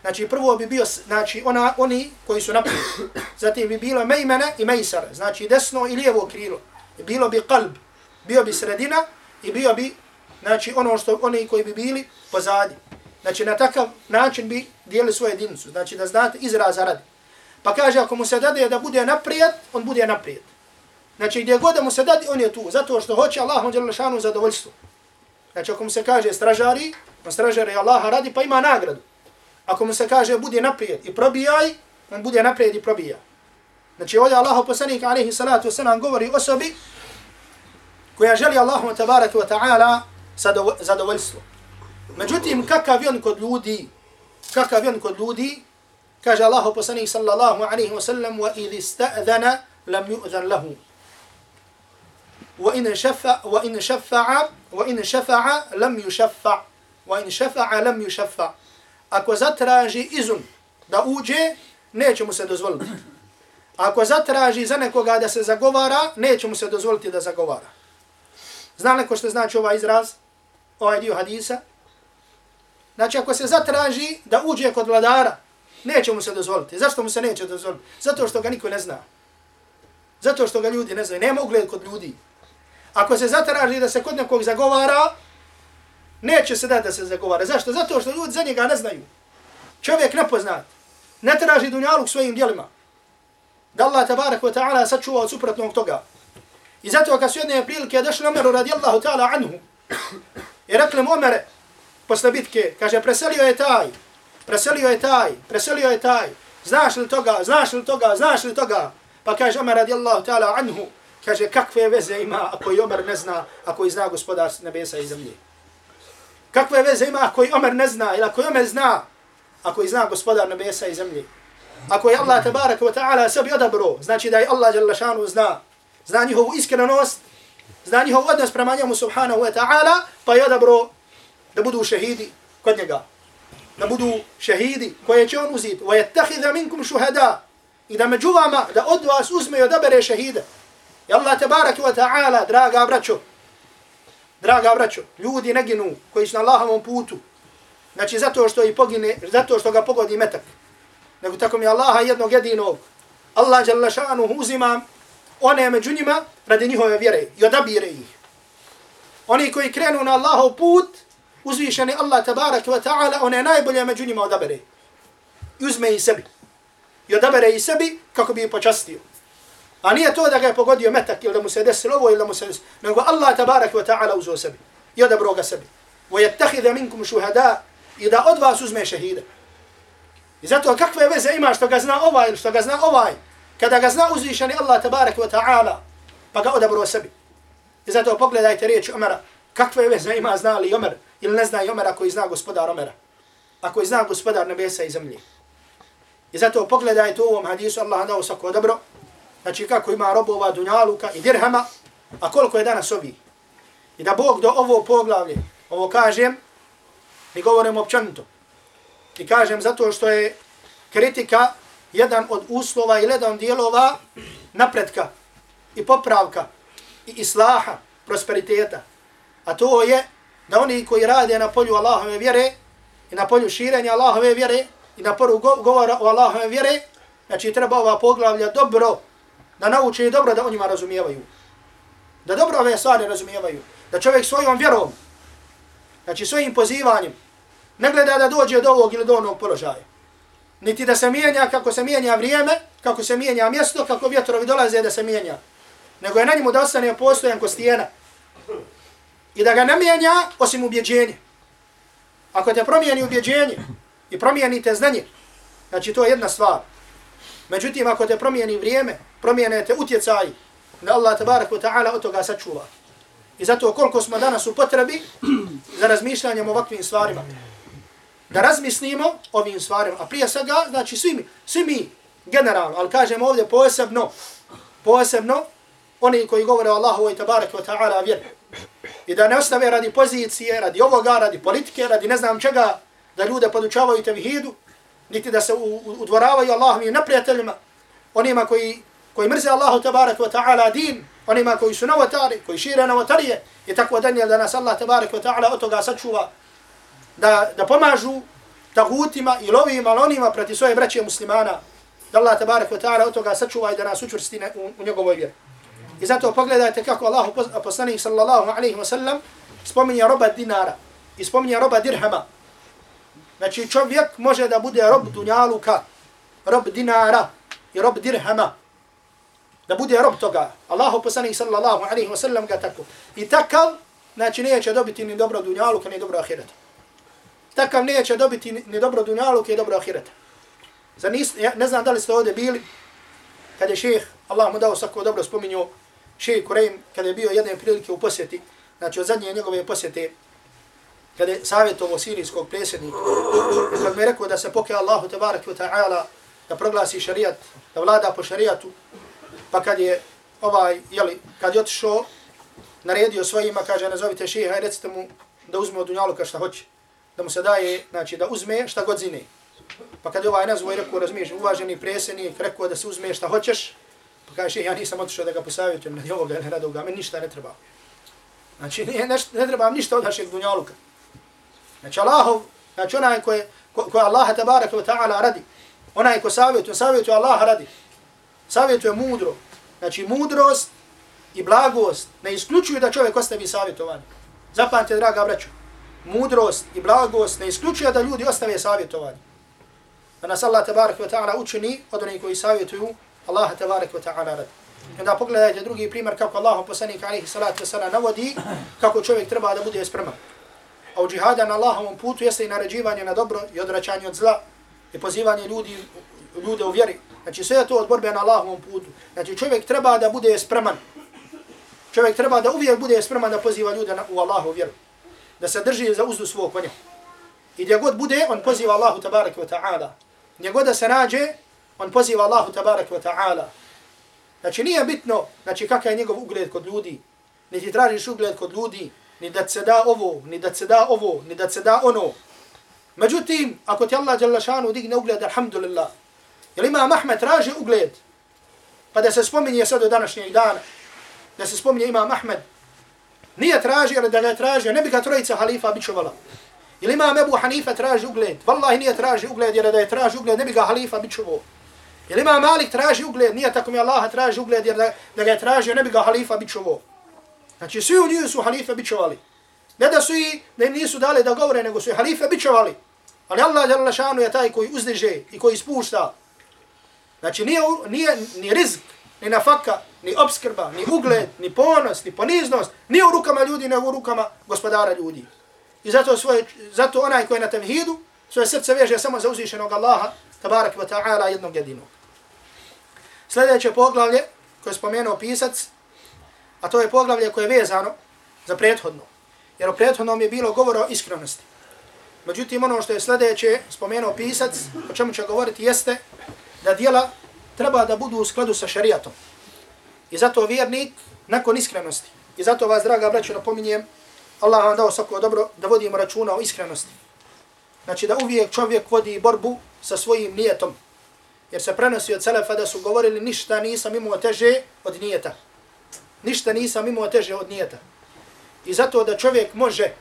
Znači prvo bi bio znači ona oni koji su naprijed. Zatim bi bilo mejmene i mejsare, znači desno i lijevo krilo. Bilo bi kalb, bio bi sredina i bio bi znači ono što oni koji bi bili pozadi. Znači na takav način bi dijeli svoju jedinicu, znači da znate izraza radi. Pa kaže ako mu se dade da bude naprijed, on bude naprijed. Znači gdje god da mu se dade, on je tu, zato što hoće Allahom djelašanu zadovoljstvo. Znači ako mu se kaže stražari, on stražari Allaha radi pa ima nagradu. Ako mu se kaže budi naprijed i probijaj, on bude naprijed i probija. Znači ovdje Allah poslanik alaihi salatu wasalam govori osobi koja želi Allahu tabaraka wa ta'ala zadovoljstvo. Međutim, kakav je on kod ljudi, kakav je on kod ljudi, kaže Allah poslanik sallallahu alaihi wa sallam wa idhi sta'dhana lam yu'dhan lahu. وإن شفع وإن شفع وإن شفع لم يشفع وإن شفع لم يشفع ako zatraži izum da uđe, neće mu se dozvoliti. Ako zatraži za nekoga da se zagovara, neće mu se dozvoliti da zagovara. Zna neko što znači ovaj izraz, Ovaj dio hadisa? Znači, ako se zatraži da uđe kod vladara, neće mu se dozvoliti. Zašto mu se neće dozvoliti? Zato što ga niko ne zna. Zato što ga ljudi ne znaju. Nema ugled kod ljudi. Ako se zatraži da se kod nekog zagovara, neće se dati da se zagovara. Zašto? Zato što ljudi za njega ne znaju. Čovjek nepoznat. Ne traži dunjaluk svojim dijelima. Da Allah tabarak wa ta'ala sačuva od suprotnog toga. I zato kad su jedne prilike došli Omeru radijallahu ta'ala anhu i rekli mu Omer posle bitke, kaže preselio je taj, preselio je taj, preselio je taj, znaš li toga, znaš li toga, znaš li toga? Pa kaže Omer radijallahu ta'ala anhu, kaže kakve veze ima ako i Omer ne zna, ako i zna gospodar nebesa i zemlje. Kakve veze ima ako i Omer ne zna, ili ako i Omer zna, ako i zna gospodar nebesa i zemlje. Ako je Allah tabaraka wa ta'ala sebi odabro, znači da je Allah jalla šanu zna, zna njihovu iskrenost, zna njihov odnos prema njemu subhanahu wa ta'ala, pa je odabro da budu šehidi kod njega. Da budu šehidi koje će on uzeti. Wa yattakhidha minkum shuhada. I da među vama, da od vas uzme i odabere šehide. I Allah tabarak wa ta'ala, draga braćo, draga braćo, ljudi ne ginu koji su na Allahovom putu. Znači zato što i pogine, zato što ga pogodi metak. Nego tako mi Allaha jednog jedinog. Allah jalla šanuhu uzima one među njima radi njihove vjere i odabire ih. Oni koji krenu na Allahov put, uzvišeni Allah tabarak wa ta'ala, one najbolje među njima odabere. I uzme i sebi. I odabere i sebi kako bi ih počastio. A nije to da ga je pogodio metak ili da mu se desilo ovo ili da mu se desilo. Nego Allah tabarak wa ta'ala uzeo sebi. I odabro ga sebi. وَيَتَّخِذَ مِنْكُمْ minkum i da od vas uzme šehide. I zato kakve veze ima što ga zna ovaj ili što ga zna ovaj, kada ga zna uzvišeni Allah tabarak wa ta'ala, pa ga odabro sebi. I zato pogledajte riječi Omera, kakve veze ima zna li Omer, ili ne zna i Omer ako zna gospodar Omera, ako zna gospodar nebesa i zemlje. I zato pogledajte u ovom hadisu, Allah dao svako dobro, znači kako ima robova dunjaluka i dirhama, a koliko je danas ovi. I da Bog do ovo poglavlje, ovo kažem, i govorim općanito. I kažem zato što je kritika jedan od uslova i jedan dijelova napretka i popravka i islaha, prosperiteta. A to je da oni koji rade na polju Allahove vjere i na polju širenja Allahove vjere i na polju govora o Allahove vjere, znači treba ova poglavlja dobro da nauče i dobro da oni razumijevaju. Da dobro ove stvari razumijevaju. Da čovjek svojom vjerom, znači svojim pozivanjem, ne gleda da dođe do ovog ili do onog položaja. Niti da se mijenja kako se mijenja vrijeme, kako se mijenja mjesto, kako vjetrovi dolaze da se mijenja. Nego je na njemu da ostane postojan ko stijena. I da ga ne mijenja osim ubjeđenje. Ako te promijeni ubjeđenje i promijenite znanje, Znači, to je jedna stvar. Međutim, ako te promijeni vrijeme, promijene te utjecaj, da Allah tabarak wa ta'ala od toga sačuva. I zato koliko smo danas u potrebi za razmišljanjem o ovakvim stvarima. Da razmislimo ovim stvarima. A prije svega, znači svi mi, svi mi generalno, ali kažem ovdje posebno, posebno, oni koji govore o Allahu i tabarak wa ta'ala vjeru. I da ne ostave radi pozicije, radi ovoga, radi politike, radi ne znam čega, da ljude podučavaju tevhidu, niti da se udvoravaju Allahovim neprijateljima, onima koji, koji mrze Allahu tabarak wa ta'ala din, onima koji su novotari, koji šire novotarije, i tako dalje da nas Allah tabarak wa ta'ala od toga sačuva, da, da pomažu tagutima i lovima, lonima proti svoje braće muslimana, da Allah tabarak wa ta'ala od toga sačuva i da nas učvrsti u, u njegovoj vjeri. I zato pogledajte kako Allah poslanih sallallahu alaihi wa sallam spominje roba dinara i spominje roba dirhama. Znači čovjek može da bude rob dunjaluka, rob dinara i rob dirhama. Da bude rob toga. Allahu poslanih sallallahu alaihi wa sallam ga tako. I takav, znači neće dobiti ni dobro dunjaluka ni dobro ahireta. Takav neće dobiti ni dobro dunjaluk i dobro ahireta. Za nis, ja ne znam da li ste ovdje bili, kad je šeheh, Allah mu dao svako dobro spominju, šeheh Kureym, kada je bio jedne prilike u posjeti, znači od zadnje njegove posjete, kada je savjetovo sirijskog predsjednika, kada mi je rekao da se poke Allahu tabarak wa ta'ala, da proglasi šarijat, da vlada po šarijatu, pa kad je ovaj, jeli, kad je otišao, naredio svojima, kaže, nazovite šeha i recite mu da uzme od dunjaluka šta hoće. Da mu se daje, znači, da uzme šta god zine. Pa kad je ovaj nazvo i rekao, razmiješ, uvaženi predsjednik, rekao da se uzme šta hoćeš, pa kaže, ja nisam otišao da ga posavjetujem, ne ovoga, ne rada meni ništa ne treba. Znači, ne, ne, ne treba ništa od našeg dunjaluka. Znači, Allahov, znači onaj koje, ko, koje Allah tabarak wa ta'ala radi, onaj ko savjetuje, savjetuje Allah radi, savjetuje mudro. Znači, mudrost i blagost ne isključuju da čovjek ostavi savjetovanje. Zapamte, draga braćo, mudrost i blagost ne isključuje da ljudi ostave savjetovanje da nas Allah tabarak wa ta'ala učini od onih koji savjetuju Allah tabarak wa ta'ala rad. I onda pogledajte drugi primjer kako Allah poslanik alaihi salatu wa sallam navodi kako čovjek treba da bude spreman. A u džihada na Allahovom putu jeste i naređivanje na dobro i odračanje od zla i pozivanje ljudi, ljude u vjeri. Znači sve je to od borbe na Allahovom putu. Znači čovjek treba da bude spreman. Čovjek treba da uvijek bude spreman da poziva ljude na, u Allahu vjeru. Da se drži za uzdu svog konja. I gdje god bude, on poziva Allahu tabarak wa ta'ala. Gdje god da se nađe, on poziva Allahu tabarak wa ta'ala. Znači nije bitno znači, kakav je njegov ugled kod ljudi, ni ti tražiš ugled kod ljudi, ni da se da ovo, ni da se da ovo, ni da se da ono. Međutim, ako ti Allah jalla šanu digne ugled, alhamdulillah, jer ima Ahmed traži ugled, pa da se spominje sad do današnjeg dana, da se spominje ima Ahmed, nije traži, ali da ga traži, ne bi ga trojica halifa bićovala. Ili imam Ebu Hanifa traži ugled? Wallahi nije traži ugled, jer da je traži ugled, ne bi ga halifa bičovao. Ili imam Malik traži ugled, nije tako mi Allah traži ugled, jer da, da ga je tražio, ne bi ga halifa bičovao. Znači, svi u njiju su halife bićovali. Ne da su i, da im nisu dali da govore, nego su i halife bićovali. Ali Allah jalla šanu je taj koji uzdiže i koji spušta. Znači, nije, nije ni rizk, ni nafaka, ni obskrba, ni ugled, ni ponos, ni poniznost, ni u rukama ljudi, nego u rukama gospodara ljudi. I zato, svoje, zato onaj koji je na tevhidu, svoje srce veže samo za uzvišenog Allaha, tabarak wa ta'ala, jednog jedinog. Sljedeće poglavlje koje je spomenuo pisac, a to je poglavlje koje je vezano za prethodno. Jer u prethodnom je bilo govora o iskrenosti. Međutim, ono što je sljedeće spomenuo pisac, o čemu će govoriti, jeste da dijela treba da budu u skladu sa šarijatom. I zato vjernik nakon iskrenosti. I zato vas, draga braću, napominjem, Allah vam dao svako dobro da vodimo računa o iskrenosti. Znači da uvijek čovjek vodi borbu sa svojim nijetom. Jer se prenosi od Selefa da su govorili ništa nisam imao teže od nijeta. Ništa nisam imao teže od nijeta. I zato da čovjek može,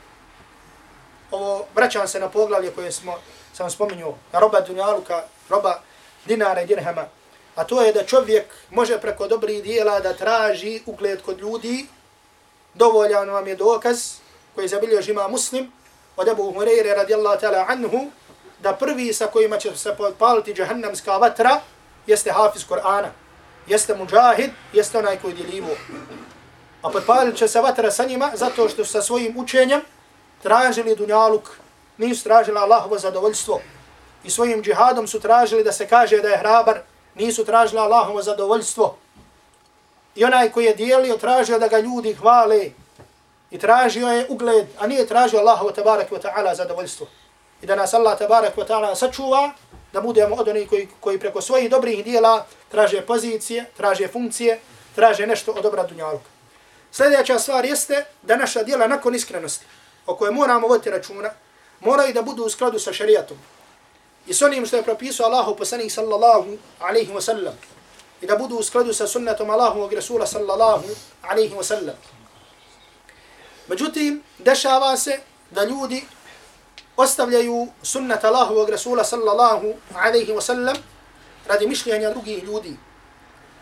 ovo vraćam se na poglavlje koje smo, sam spominjao, na roba dunjaluka, roba dinara i dirhama, a to je da čovjek može preko dobrih dijela da traži ugled kod ljudi, dovoljan vam je dokaz koji zabilježi ima muslim od Ebu Hureyre radijallahu ta'ala anhu, da prvi sa kojima će se paliti džahannamska vatra jeste hafiz Kur'ana, jeste muđahid, jeste onaj koji djelivo. A potpalit će se vatra sa njima zato što sa svojim učenjem tražili dunjaluk, nisu tražili Allahovo zadovoljstvo. i svojim džihadom su tražili da se kaže da je hrabar, nisu tražili Allahovo zadovoljstvo. I onaj koji je dijelio, tražio da ga ljudi hvale i tražio je ugled, a nije tražio Allahovo tabarak wa ta'ala zadovoljstvo. I da nas Allah tabarak wa ta'ala sačuva, da budemo od onih koji, koji preko svojih dobrih dijela traže pozicije, traže funkcije, traže nešto od dobra dunjaluka. Sljedeća stvar jeste da naša dijela nakon iskrenosti, o kojoj moramo voditi računa, moraju da budu u skladu sa šarijatom. I s onim što je propisao Allahu poslanik sallallahu alaihi wa sallam. I da budu u skladu sa sunnetom Allahovog Rasula sallallahu alaihi wa sallam. Međutim, dešava se da ljudi ostavljaju sunnet Allahovog Rasula sallallahu alaihi wa sallam radi mišljenja drugih ljudi.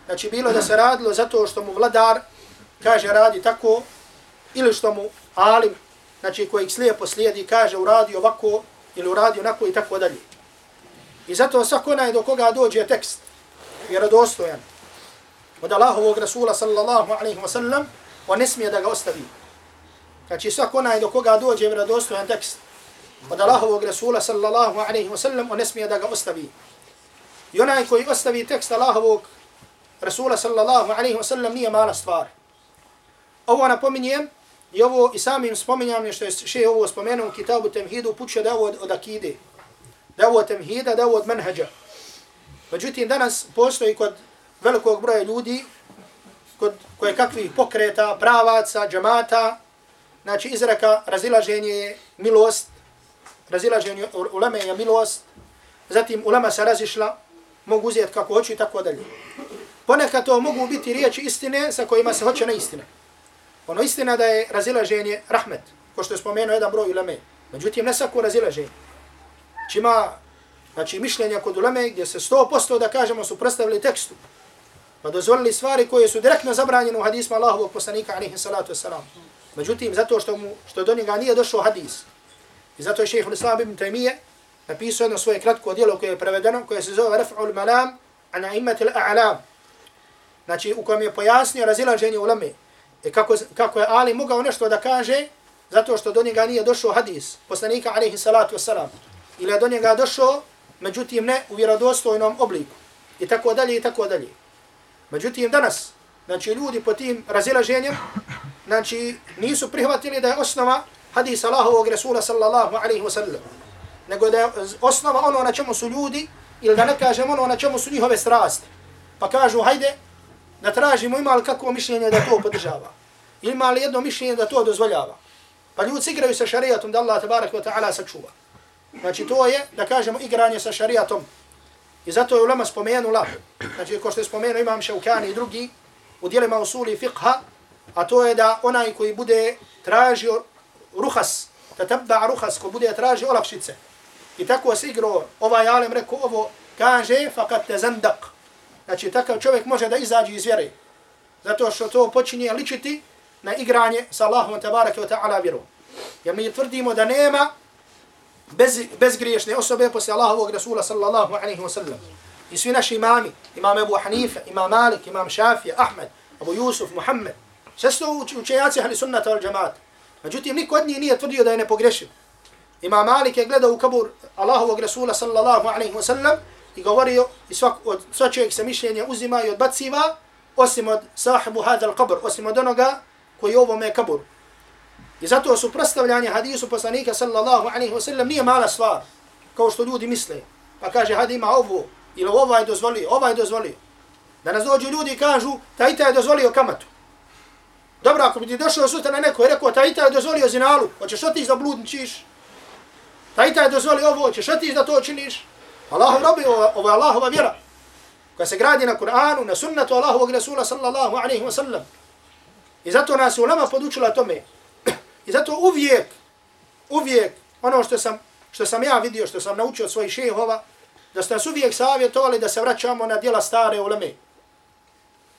Znači, bilo da se radilo zato što mu vladar kaže radi tako, ili što mu alim, znači koji slijepo slijedi, kaže uradi ovako, ili uradi onako i tako dalje. I zato svak onaj do koga dođe tekst, vjerodostojan, od Allahovog Rasula sallallahu alaihi wa sallam, on ne smije da ga ostavi. Znači svak onaj do koga dođe vjerodostojan tekst, od Allahovog Rasula sallallahu alaihi wa sallam, on ne smije da ga ostavi. I onaj koji ostavi tekst Allahovog Rasula sallallahu alaihi wa sallam nije mala stvar. Ovo napominjem i ovo i samim spominjam što je še ovo spomenuo u kitabu Temhidu puće da ovo od, od akide. Da ovo od temhida, da ovo od menheđa. Međutim, danas postoji kod velikog broja ljudi, kod koje kakvih pokreta, pravaca, džamata, znači izreka razilaženje je milost, razilaženje uleme je milost, zatim ulema se razišla, mogu uzeti kako hoću i tako dalje. Ponekad to mogu biti riječi istine sa kojima se hoće na istine. Ono istina da je razilaženje rahmet, ko što je spomenuo jedan broj uleme. Međutim, ne svako razilaženje. Znači ima znači, mišljenja kod uleme gdje se 100% da kažemo su predstavili tekstu. Pa dozvolili stvari koje su direktno zabranjene u hadisma Allahovog poslanika alihi salatu wasalam. Međutim, zato što, mu, što do njega nije došao hadis. I zato je šeheh Islam ibn Taymiye napisao jedno svoje kratko djelo koje je prevedeno, koje se zove Raf'ul Malam ana imatil a'lam. Znači, u kojem je pojasnio razilaženje uleme. I kako, kako je Ali mogao nešto da kaže, zato što do njega nije došao hadis poslanika alihi salatu wasalam. Ili je do njega došao, međutim ne u vjerodostojnom obliku. I tako dalje, i tako dalje. Međutim, danas, znači ljudi po tim razilaženjem, znači nisu prihvatili da je osnova hadis Allahovog Resula sallallahu alaihi wa sallam. Nego da je osnova ono na čemu su ljudi, ili da ne kažemo ono na čemu su njihove strasti. Pa kažu, hajde, da tražimo ima li kakvo mišljenje da to podržava. Ima li jedno mišljenje da to dozvoljava. Pa ljudi igraju sa šarijatom da Allah tabarak wa ta'ala sačuva. Znači to je, da kažemo, igranje sa šarijatom. I zato je ulema spomenula, znači ko što je spomenuo imam Šaukani i drugi, u dijelima usuli fiqha, a to je da onaj koji bude tražio ruhas, da tebba ruhas, ko bude tražio olakšice. I tako se igro, ovaj alem rekao ovo, kaže, fakat te zandak. Znači takav čovjek može da izađe iz vjere. Zato što to počinje ličiti na igranje sa Allahom tabaraka wa ta'ala vjeru. Jer mi tvrdimo da nema bez, bezgriješne osobe poslije Allahovog Rasula sallallahu alaihi wa sallam. I svi naši imami, imam Ebu Hanife, imam Malik, imam Šafija, Ahmed, Abu Yusuf, Muhammed, sve su to učenjaci ahli sunnata al džamaata. Međutim, niko od njih nije tvrdio da je nepogrešiv. Imam Malik je gledao u kabur Allahovog Rasula sallallahu alaihi wa sallam i govorio i svak, od svačijeg se mišljenja uzima i odbaciva, osim od sahibu hadal kabur, osim od onoga koji ovome kaburu. I zato su prostavljanje hadisu poslanika sallallahu alaihi wasallam nije mala stvar, kao što ljudi misle. Pa kaže, hadi ima ovo, ili ovaj dozvolio, ovaj dozvolio. Da nas dođu ljudi i kažu, taj taj je dozvolio kamatu. Dobro, ako bi ti došao sutra na neko i rekao, taj taj je dozvolio zinalu, hoćeš otići da bludničiš? Taj taj je dozvolio ovo, hoćeš otići da to činiš? Allahov robi, ovo je Allahova vjera, koja se gradi na Kur'anu, na sunnatu Allahovog Rasula sallallahu alaihi wa sallam. I zato nas je ulema podučila tome, I zato uvijek, uvijek, ono što sam, što sam ja vidio, što sam naučio od svojih šehova, da ste nas uvijek savjetovali da se vraćamo na dijela stare uleme.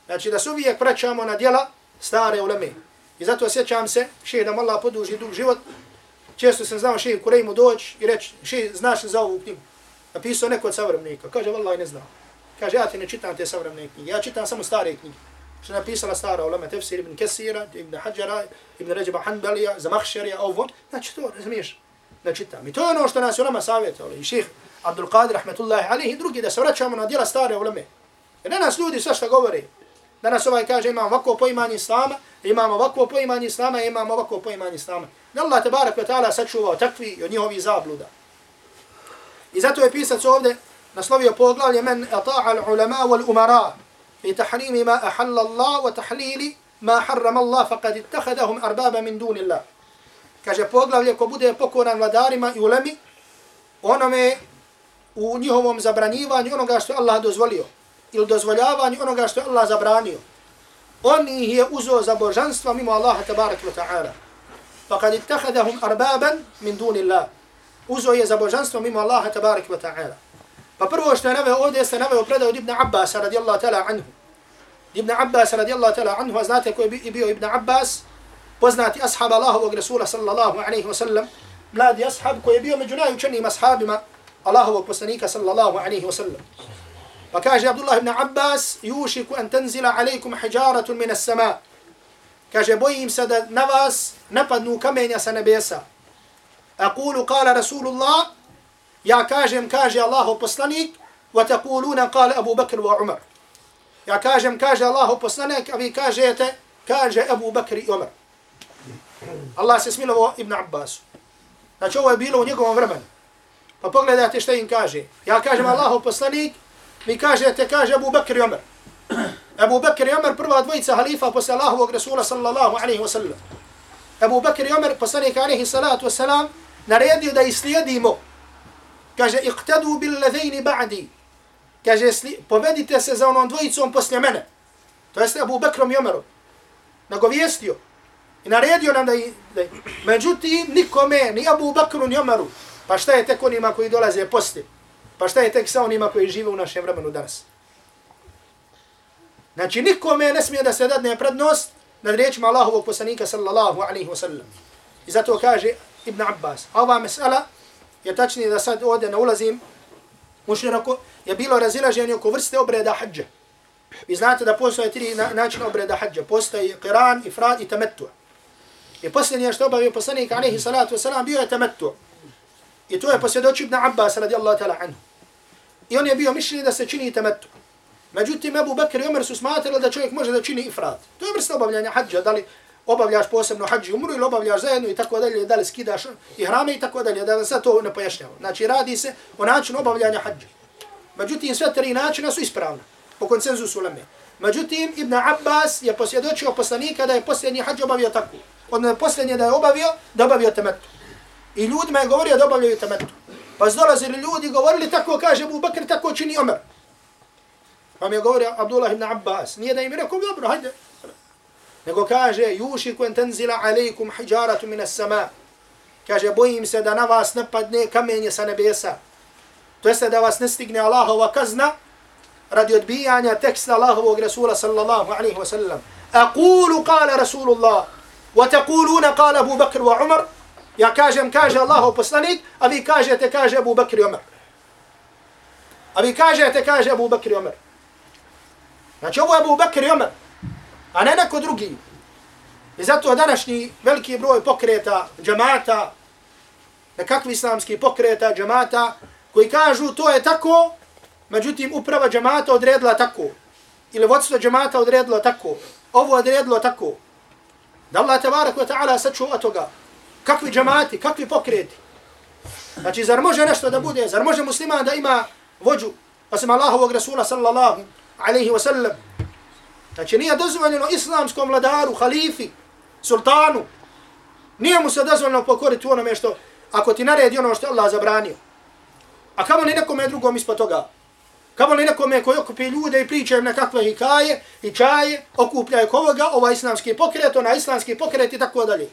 Znači da se uvijek vraćamo na dijela stare uleme. I zato sjećam se, šeh da mu Allah poduži dug život, često sam znao šeh Kurejmu doći i reći, šeh, znaš li za ovu knjigu? Napisao neko od savremnika. Kaže, vallaha ne znam. Kaže, ja ti ne čitam te savremne knjige, ja čitam samo stare knjige što je napisala stara ulema tefsir ibn Kesira, ibn Hadjara, ibn Ređeba Hanbalija, Zamahšerija, ovo, znači to, razumiješ. da čitam. I to je ono što nas ulema savjetovali. I ših Abdul Qadir, rahmetullahi alihi, i drugi, da se vraćamo na djela stare uleme. Jer ne nas ljudi sve što govore. Danas ovaj kaže imam ovako poimanje islama, imam ovako poimanje islama, imam ovako poimanje islama. Ne Allah te barak ta'ala sačuvao takvi od njihovi zabluda. I zato je pisac ovdje naslovio poglavlje men ata'a al-ulama wal-umara fi tahrimi ma ahalla Allah wa tahlili ma harrama Allah faqad ittakhadahum arbaba min duni Allah. Kaže poglavlje ko bude pokoran vladarima i ulemi onome u njihovom zabranjivanju onoga što je Allah dozvolio ili dozvoljavanju onoga što je Allah zabranio. On ih je uzeo za božanstva mimo Allaha tabarak wa ta'ala. Faqad ittehadahum arbaban min dunillah Uzeo je za božanstvo mimo Allaha tabarak wa ta'ala. Pa prvo što je naveo ovdje se naveo predao od Ibn Abbas radijallahu ta'ala anhu. Ibn Abbas radijallahu ta'ala anhu, a znate ko je bio Ibn Abbas, poznati ashab Allahovog Rasula sallallahu alaihi wa sallam, mladi ashab koji je bio među najučenijim ashabima Allahovog poslanika sallallahu alaihi wa sallam. Pa kaže Abdullah ibn Abbas, yušiku an tenzila alaikum hijaratun min as-sama. Kaže, bojim se da na vas napadnu kamenja sa nebesa. Aqulu qala Rasulullah, ja kažem, kaže Allahov poslanik, wa taquluna qala Abu Bakr wa Umar. Ja kažem, kaže Allahov poslanik, a vi kažete, kaže Abu Bakr i Umar. Allah se smilovao Ibn Abbas. Znači ovo je bilo u njegovom vremenu. Pa pogledajte što im kaže. Ja kažem Allahov poslanik, mi kažete, kaže Abu Bakr i Umar. Abu Bakr i Umar, prva dvojica halifa posle Allahovog Rasula sallallahu alaihi wa sallam. Abu Bakr i Umar, poslanik alaihi salatu wa salam, naredio da islijedimo. Kaže, iqtadu bil ladhejni ba'di. Kaže, povedite se za onom dvojicom poslije mene. To jeste Abu Bekrom i Omerom. Nagovijestio. I naredio nam da, i, da međutim nikome, ni Abu Bakru, ni Omaru, pa šta je tek onima koji dolaze poslije? Pa šta je tek sa onima koji žive u našem vremenu danas? Znači nikome ne smije da se dadne prednost nad riječima Allahovog poslanika sallallahu alaihi wa sallam. I zato kaže Ibn Abbas, ova mesela jer tačnije da sad ovdje ne ulazim, mušljeno je bilo razilaženje oko vrste obreda hađa. Vi znate da postoje tri načina obreda hađa. Postoji qiran, ifrad i tamettu. I posljednje što obavio poslanik alaihi salatu wasalam bio je tamettu. I to je posvjedoči Ibn Abbas radijallahu ta'ala anhu. I on je bio mišljen da se čini tamettu. Međutim, Abu Bakr i Umar su smatrali da čovjek može da čini ifrad. To je vrsta obavljanja hađa, da li obavljaš posebno hađi umru ili obavljaš zajedno i tako dalje, da li skidaš i hrame i tako dalje, da sad to ne pojašnjava. Znači, radi se o načinu obavljanja hađa. Međutim, sve tri načina su ispravna, po konsenzusu leme. Međutim, Ibn Abbas je posvjedočio poslanika da je posljednji hađ obavio tako. Odnosno, posljednje da je obavio, da obavio temetu. I ljudima je govorio da obavljaju temetu. Pa dolazili ljudi govorili tako kaže mu Bakr, tako čini Omer. Pa mi je govorio Abdullah ibn Abbas, nije da im je rekao, dobro, hajde. Nego kaže, juši en tenzila alejkum hijaratu minas sama. Kaže, bojim se da na vas napadne kamenje sa nebesa. To jeste da vas ne stigne Allahova kazna radi odbijanja teksta Allahovog Rasula sallallahu alaihi wa sallam. Aqulu kala Rasulullah, wa taquluna kala Abu Bakr wa Umar, Ja kažem, kaže Allahov poslanik, a vi kažete, kaže Abu Bakr i Umar. A vi kažete, kaže Abu Bakr i Umar. Znači ovo je Abu Bakr i Umar a ne neko drugi. I zato današnji veliki broj pokreta, džamata, nekakvi islamski pokreta, džamata, koji kažu to je tako, međutim uprava džamata odredila tako. Ili vodstvo džamata odredilo tako. Ovo odredilo tako. Da Allah tabarak wa ta'ala sačuva toga. Kakvi džamati, kakvi pokreti. Znači, zar može nešto da bude, zar može musliman da ima vođu, osim Allahovog Rasula sallallahu alaihi wa sallam. Znači, nije dozvoljeno islamskom vladaru, halifi, sultanu, nije mu se dozvoljeno pokoriti onome što, ako ti naredi ono što Allah zabranio. A kamo li nekome drugom ispod toga? Kamo li nekome koji okupi ljude i pričaju nekakve hikaje i čaje, okupljaju kovoga, ovaj islamski pokret, onaj islamski pokret i tako dalje.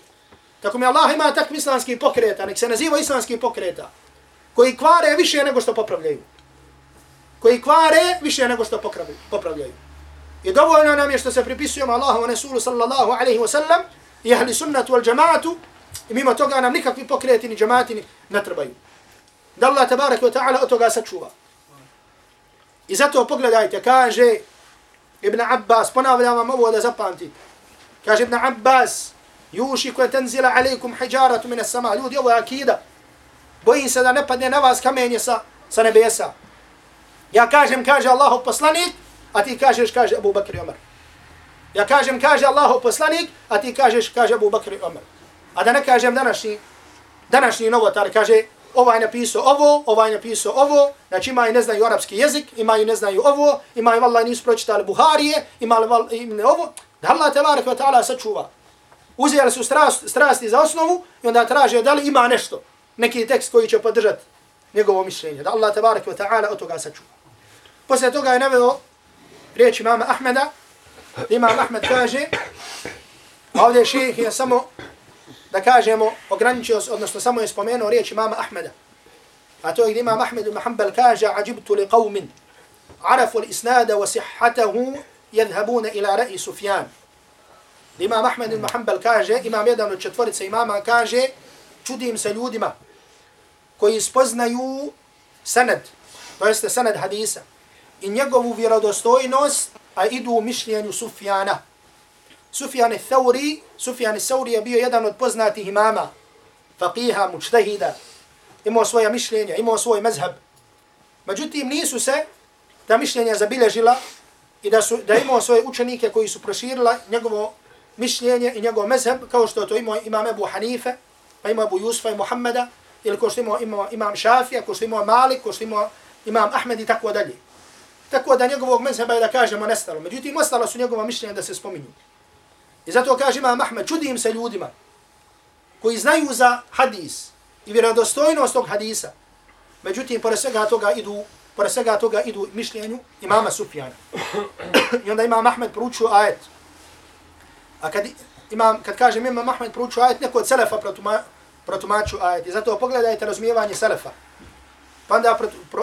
Tako mi Allah ima takvi islamski pokreta, nek se naziva islamski pokreta, koji kvare više nego što popravljaju. Koji kvare više nego što popravljaju. I dovoljno nam je što se pripisujemo Allahu wa sallallahu alaihi wa sallam i ahli sunnatu wal džamaatu i mimo toga nam nikakvi pokreti ni džamati ne trebaju. Da Allah tabarak wa ta'ala od toga sačuva. I zato pogledajte, kaže Ibn Abbas, ponavljam vam ovo da zapamtite. Kaže Ibn Abbas, Yushi koja tenzila alaikum hijaratu mine sama. Ljudi, ovo je akida. bojim se da ne padne na vas kamenje sa, sa nebesa. Ja kažem, kaže Allahu poslanik, a ti kažeš, kaže Abu Bakr i Omar. Ja kažem, kaže Allahu poslanik, a ti kažeš, kaže Abu Bakr i Omar. A da ne kažem današnji, današnji novotar, kaže, ovaj napisao ovo, ovaj napisao ovo, znači imaju ne znaju arapski jezik, imaju ne znaju ovo, imaju valla nisu pročitali Buharije, imaju vallaj ne ovo, da Allah te barak wa ta'ala sačuva. Uzeli su strast, strasti za osnovu i onda traže da li ima nešto, neki tekst koji će podržati njegovo mišljenje, da Allah te barak wa ta'ala od toga sačuva. Poslije toga je naveo riječ imama Ahmeda, imam Ahmed kaže, a ovdje ših je samo da kažemo, ograničio se, odnosno samo je spomenuo riječ imama Ahmeda. A to je gdje imam Ahmed ibn Hanbal kaže, ađibtu li qavmin, arafu li isnada wa sihatahu, jedhabuna ila ra'i Sufjan. Imam Ahmed ibn Hanbal kaže, imam jedan od četvorice imama kaže, čudim se ljudima koji spoznaju sanad, to jeste sanad hadisa, i njegovu vjerodostojnost, a idu u mišljenju Sufjana. Sufjan Thauri, Sufjan Thauri je bio jedan od poznatih imama, faqiha, mučtehida, imao svoja mišljenja, imao svoj mezheb. Međutim, nisu se ta mišljenja zabilježila i da, su, da imao svoje učenike koji su proširila njegovo mišljenje i njegov mezheb, kao što to imao imam Ebu Hanife, pa imao Ebu Jusfa i Muhammeda, ili kao što imao, imao imam Šafija, kao što imao Malik, kao što imao imam Ahmed i tako dalje. Tako da njegovog mezheba je da kažemo nestalo. Međutim, ostalo su njegova mišljenja da se spominju. I zato kaže imam Ahmed, čudim se ljudima koji znaju za hadis i vjerodostojnost tog hadisa. Međutim, pored svega toga idu, pored svega toga idu mišljenju imama Sufjana. I onda imam Ahmed proučio ajet. A kad, imam, kad kažem imam Ahmed proučio ajet, neko od Selefa protuma, protumaču ajet. I zato pogledajte razumijevanje Selefa. Pa onda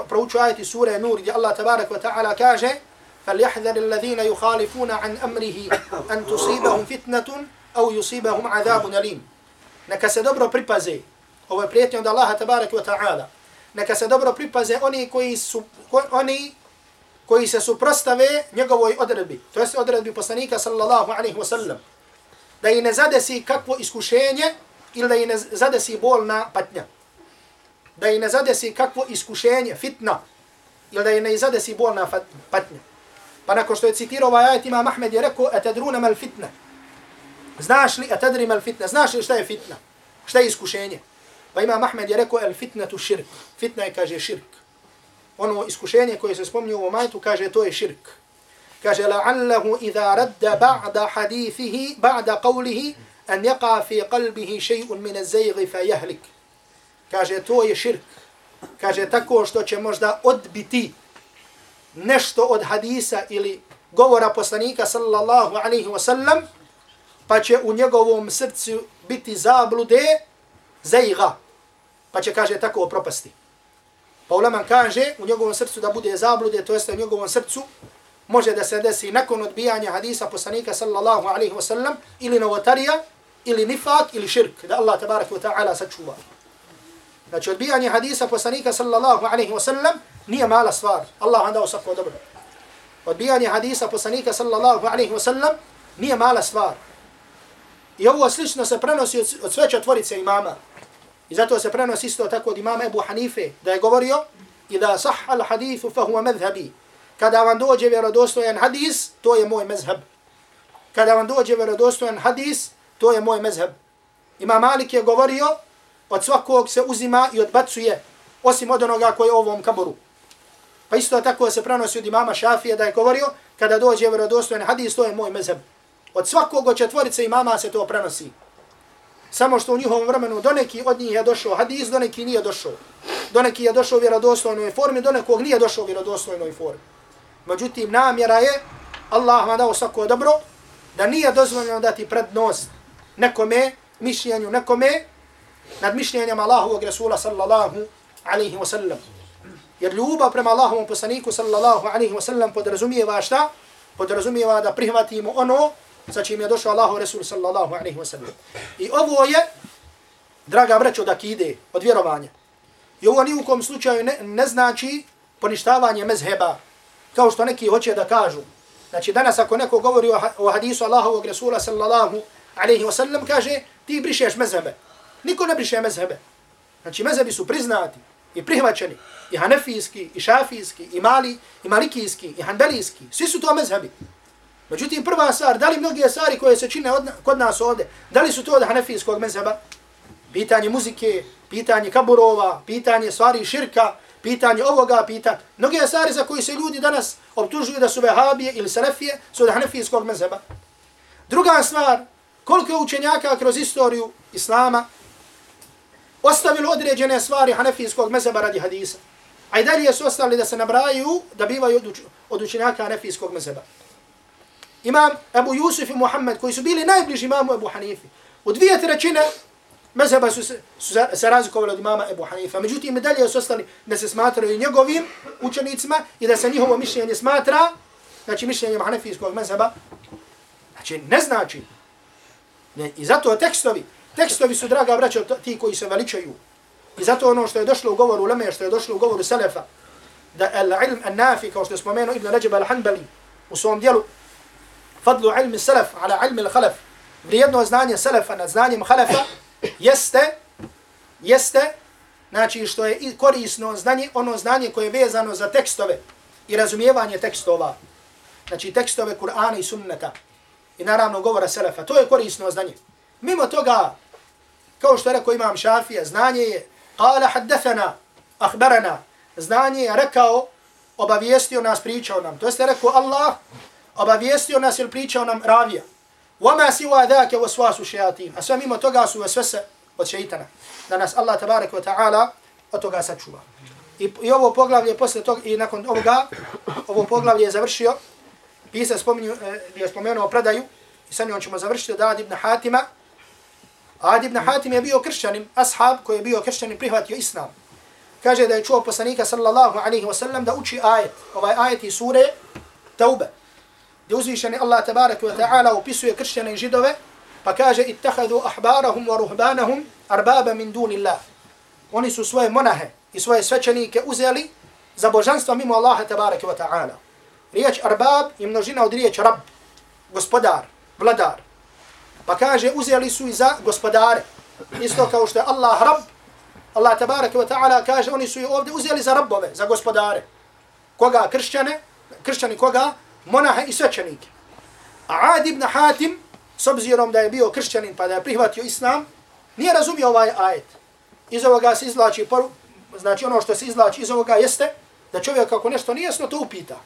proučio ajet iz sure Nur gdje Allah tabarak wa ta'ala kaže فليحذر الذين يخالفون عن أمره أن تصيبهم فتنة أو يصيبهم عذاب أليم neka se dobro pripaze ovo je prijetnje od Allaha tabaraka wa ta'ala neka se dobro pripaze oni koji su oni koji se suprostave njegovoj odredbi to jest odredbi poslanika sallallahu alaihi wa sallam da i ne zadesi kakvo iskušenje ili da i ne zadesi bolna patnja Da i ne zadesi kakvo iskušenje fitna ili da i ne zadesi bolna patnja Pa nakon što je citirao ovaj ajet, imam Ahmed je rekao, etadruna mal fitna. Znaš li, etadri mal fitna, znaš li šta je fitna? Šta je iskušenje? Pa imam Ahmed je rekao, el fitna tu širk. Fitna je, kaže, širk. Ono iskušenje koje se spomnio u ovom ajetu, kaže, to je širk. Kaže, la'allahu idha radda ba'da hadithihi, ba'da qavlihi, an yaqa fi qalbihi shay'un min az-zayg fa yahlik. Kaže to je širk. Kaže tako što će možda odbiti nešto od hadisa ili govora poslanika sallallahu alaihi wa sallam, pa će u njegovom srcu biti zablude zaiga, pa će, kaže, tako propasti. Pa Uleman kaže u njegovom srcu da bude zablude, to jeste u njegovom srcu, može da se desi nakon odbijanja hadisa poslanika sallallahu alaihi wa sallam, ili novotarija, ili nifak, ili širk, da Allah tabarak wa ta'ala sačuva. Znači odbijanje hadisa poslanika sallallahu alaihi wa sallam nije mala stvar. Allah vam dao svako dobro. Odbijanje hadisa poslanika sallallahu alaihi wa sallam nije mala stvar. I ovo slično se prenosi od, sve četvorice imama. I zato se prenosi isto tako od imama Ebu Hanife da je govorio i da sah al hadithu fa huwa madhhabi. Kada vam dođe vjerodostojan hadis, to je moj mezheb. Kada vam dođe vjerodostojan hadis, to je moj mezheb. Imam Malik je govorio od svakog se uzima i odbacuje, osim od onoga koji je ovom kaboru. Pa isto tako se prenosi od imama Šafije da je govorio, kada dođe vjerodostojen hadis, to je moj mezheb. Od svakog od četvorice imama se to prenosi. Samo što u njihovom vremenu do neki od njih je došao hadis, do neki nije došao. Do neki je došao u vjerodostojnoj formi, do nekog nije došao u vjerodostojnoj formi. Međutim, namjera je, Allah vam dao svako dobro, da nije dozvoljeno dati prednost nekome, mišljenju nekome, nad mišljenjem Allahovog Rasula sallallahu alaihi wa sallam. Jer ljubav prema Allahovom poslaniku sallallahu alaihi wa sallam podrazumijeva šta? Podrazumijeva da prihvatimo ono sa čim je došao Allahov Rasul sallallahu alaihi wa sallam. I ovo je, draga braćo, da kide od vjerovanja. I ovo ni u kom slučaju ne, ne znači poništavanje mezheba, kao što neki hoće da kažu. Znači danas ako neko govori o hadisu Allahovog Rasula sallallahu alaihi wa sallam, kaže ti brišeš mezhebe. Niko ne briše mezhebe. Znači mezhebi su priznati i prihvaćeni i hanefijski, i šafijski, i mali, i malikijski, i hanbelijski. Svi su to mezhebi. Međutim, prva stvar, da li mnogi stvari koje se čine od, kod nas ovde, da li su to od hanefijskog mezheba? Pitanje muzike, pitanje kaburova, pitanje stvari širka, pitanje ovoga, pitanje... Mnogi stvari za koji se ljudi danas optužuju da su vehabije ili selefije, su od hanefijskog mezheba. Druga stvar, koliko je učenjaka kroz istoriju Islama ostavili određene stvari hanefijskog mezheba radi hadisa. A i dalje su ostavili da se nabraju da bivaju od učenjaka hanefijskog mezheba. Imam Abu Yusuf i Muhammed koji su bili najbliži imamu Abu Hanifi. U dvije trećine mezheba su se, su se razlikovali od imama Abu Hanifa. Međutim, i dalje su ostali da se smatraju njegovim učenicima i da se njihovo mišljenje smatra, znači mišljenje hanefijskog mezheba, znači ne znači. Ne, I zato tekstovi, tekstovi su, draga braća, ti koji se veličaju. I zato ono što je došlo u govoru Leme, što je došlo u govoru Selefa, da al-ilm an-nafi, kao što je spomenuo Ibn Rajab al-Hanbali u svom dijelu, fadlu ilmi salaf ala ilmi al-khalaf, vrijedno znanje Selefa nad znanjem Khalafa, jeste, jeste, znači što je korisno znanje, ono znanje koje je vezano za tekstove i razumijevanje tekstova, znači tekstove Kur'ana i sunneta, i naravno govora Selefa, to je korisno znanje. Mimo toga, kao što je rekao imam Šafija, znanje je Kala haddethana, ahbarana, znanje je rekao, obavijestio nas, pričao nam. To jeste rekao Allah, obavijestio nas ili pričao nam ravija. Wama siwa dhake waswasu shayatin. A sve mimo toga su vesvese od šeitana. Da nas Allah tabarak wa ta'ala od toga sačuva. I, I ovo poglavlje posle toga, i nakon ovoga, ovo poglavlje je završio, pisa spominju, eh, je spomenuo predaju, i sad njom ćemo završiti od Ad ibn Hatima, Adi ibn Hatim je bio kršćanin, ashab koji je bio kršćanin, prihvatio islam. Kaže da je čuo poslanika sallallahu alaihi wa sallam da uči ajet, ovaj ajet iz sure Taube. Gdje uzvišeni Allah tabarak wa ta'ala upisuje kršćane i židove, pa kaže ittahadu ahbarahum wa ruhbanahum arbaba min dunillah. Oni su svoje monahe i svoje svećenike uzeli za božanstvo mimo Allaha tabarak wa ta'ala. Riječ arbab je množina od riječ rab, gospodar, vladar. Pa kaže, uzeli su i za gospodare. Isto kao što je Allah rab, Allah tabaraka wa ta'ala kaže, oni su i ovdje uzeli za rabove, za gospodare. Koga? Kršćane, kršćani koga? Monahe i svećenike. A Ad ibn Hatim, s obzirom da je bio kršćanin pa da je prihvatio islam, nije razumio ovaj ajet. Iz ovoga se izlači, znači ono što se izlači iz ovoga jeste da čovjek ako nešto nijesno to upita.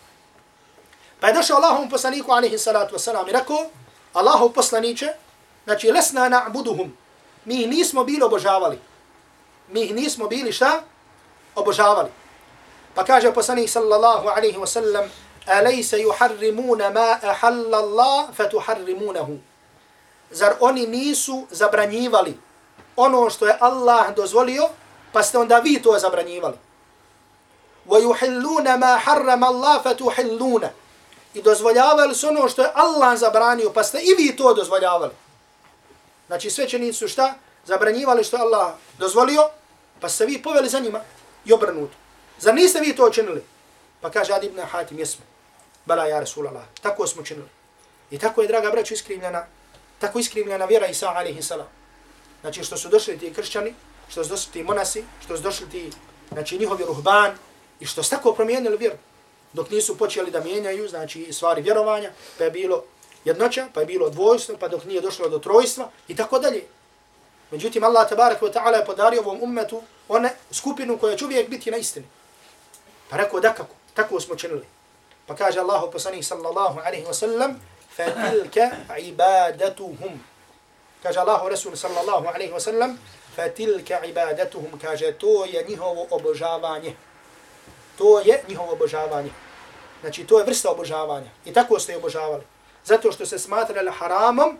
Pa je došao Allahom poslaniku alaihi salatu wasalam i rekao, Allahov poslaniće, Znači, lesna na'buduhum. Mi ih nismo bili obožavali. Mi ih nismo bili šta? Obožavali. Pa kaže poslanik sallallahu alaihi wa sallam, Alejse juharrimuna ma ahalla Allah, fatuharrimunahu. Zar oni nisu zabranjivali ono što je Allah dozvolio, pa ste onda vi to zabranjivali. Wa مَا ma harrama Allah. I dozvoljavali su ono što je Allah zabranio, pa ste i vi to dozvoljavali. Znači svećenici su šta? Zabranjivali što Allah dozvolio, pa se vi poveli za njima i obrnuto. Zar niste vi to učinili? Pa kaže Adi ibn Hatim, jesmo. Bala ja Rasulallah. Tako smo činili. I tako je, draga braću, iskrivljena, tako iskrivljena vjera Isa alaihi salam. Znači što su došli ti kršćani, što su došli ti monasi, što su došli ti znači, njihovi ruhban i što su tako promijenili vjeru. Dok nisu počeli da mijenjaju, znači stvari vjerovanja, pa je bilo jednoća, pa je bilo dvojstvo, pa dok nije došlo do trojstva i tako dalje. Međutim, Allah tabarak wa ta'ala je podario ovom ummetu one skupinu koja će uvijek biti na istini. Pa rekao da kako, tako smo činili. Pa kaže Allahu poslanih sallallahu alaihi wa sallam, فَتِلْكَ عِبَادَتُهُمْ Kaže Allahu Rasul sallallahu alaihi wa sallam, فَتِلْكَ عِبَادَتُهُمْ Kaže, to je njihovo obožavanje. To je njihovo obožavanje. Znači, to je vrsta obožavanja. I tako ste obožavali zato što se smatrali haramom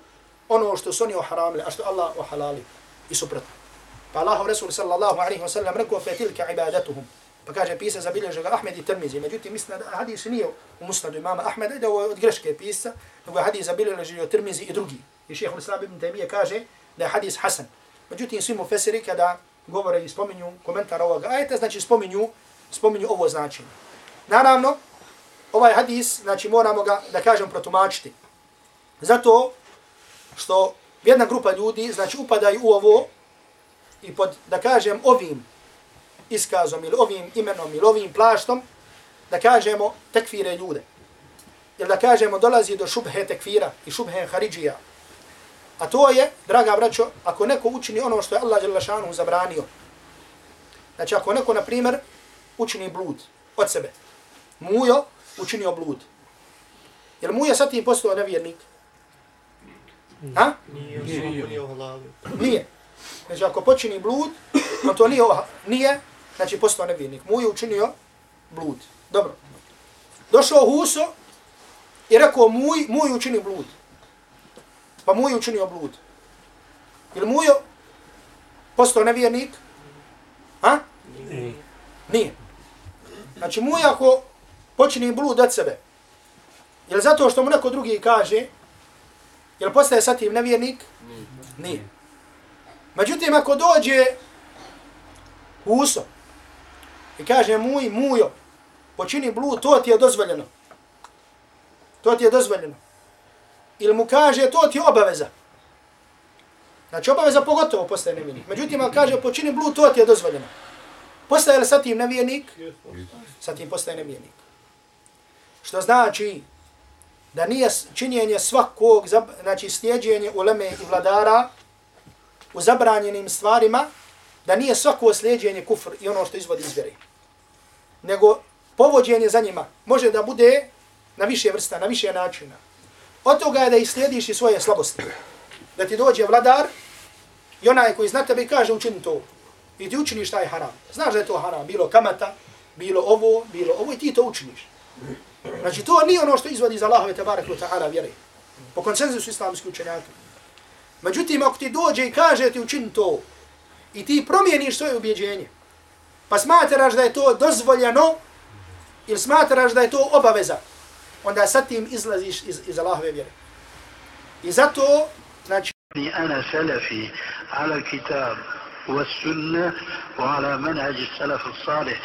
ono što su oni oharamili, a što Allah ohalali i suprotno. Pa Allahov Resul sallallahu alaihi wa sallam rekao fe tilka ibadatuhum. Pa kaže pisa za bilježe ga Ahmed i Tirmizi. Međutim, mislim da hadis nije u musnadu imama Ahmeda, da je od greške pisa, nego je hadis za bilježe od Tirmizi i drugi. I šeho Islam ibn Taymiye kaže da je hadis hasan. Međutim, svi mu fesiri kada govore i spominju komentar ovoga ajeta, znači spominju, spominju ovo značenje. Naravno, ovaj hadis, znači moramo ga, da kažem, protumačiti. Zato što jedna grupa ljudi, znači upadaju u ovo, i pod, da kažem, ovim iskazom ili ovim imenom ili ovim plaštom, da kažemo tekfire ljude. Jer da kažemo dolazi do šubhe tekfira i šubhe haridžija. A to je, draga braćo, ako neko učini ono što je Allah Đelešanu zabranio. Znači ako neko, na primjer, učini blud od sebe. Mujo učinio blud. Jel mujo sad ti postao nevjernik? Ha? Nije. Znači ako počini blud, on to nije, nije znači postao nevjernik. Mujo učinio blud. Dobro. Došao Huso i rekao muj, muj učini blud. Pa muj učinio blud. Ili mujo postao nevjernik? Ha? Nije. Nije. Znači muj ako počini blud od sebe, je zato što mu neko drugi kaže, je li postaje sad tim nevjernik? Nije. Međutim, ako dođe Huso i kaže muj, mujo, počini blud, to ti je dozvoljeno. To ti je dozvoljeno. Ili mu kaže, to ti je obaveza. Znači, obaveza pogotovo postaje nevjernik. Međutim, ako kaže, počini blud, to ti je dozvoljeno. Postaje li sad tim nevjernik? Sad tim postaje nevjernik. Što znači da nije činjenje svakog, znači slijedjenje uleme i vladara u zabranjenim stvarima, da nije svako slijedjenje kufr i ono što izvodi iz vjere. Nego povođenje za njima može da bude na više vrsta, na više načina. Od toga je da islijediš i svoje slabosti. Da ti dođe vladar i onaj koji zna tebe kaže učini to. I ti učiniš taj haram. Znaš da je to haram. Bilo kamata, bilo ovo, bilo ovo i ti to učiniš. Znači to nije ono što izvodi za Allahove tabarak u ta'ala vjere. Po konsenzusu islamskih učenjaka. Međutim, ako ti dođe i kaže ti učini to i ti promijeniš svoje ubjeđenje, pa smatraš da je to dozvoljeno ili smatraš da je to obaveza, onda sad tim izlaziš iz, iz Allahove vjere. I zato, znači... أنا سلفي على الكتاب والسنة وعلى منهج السلف الصالح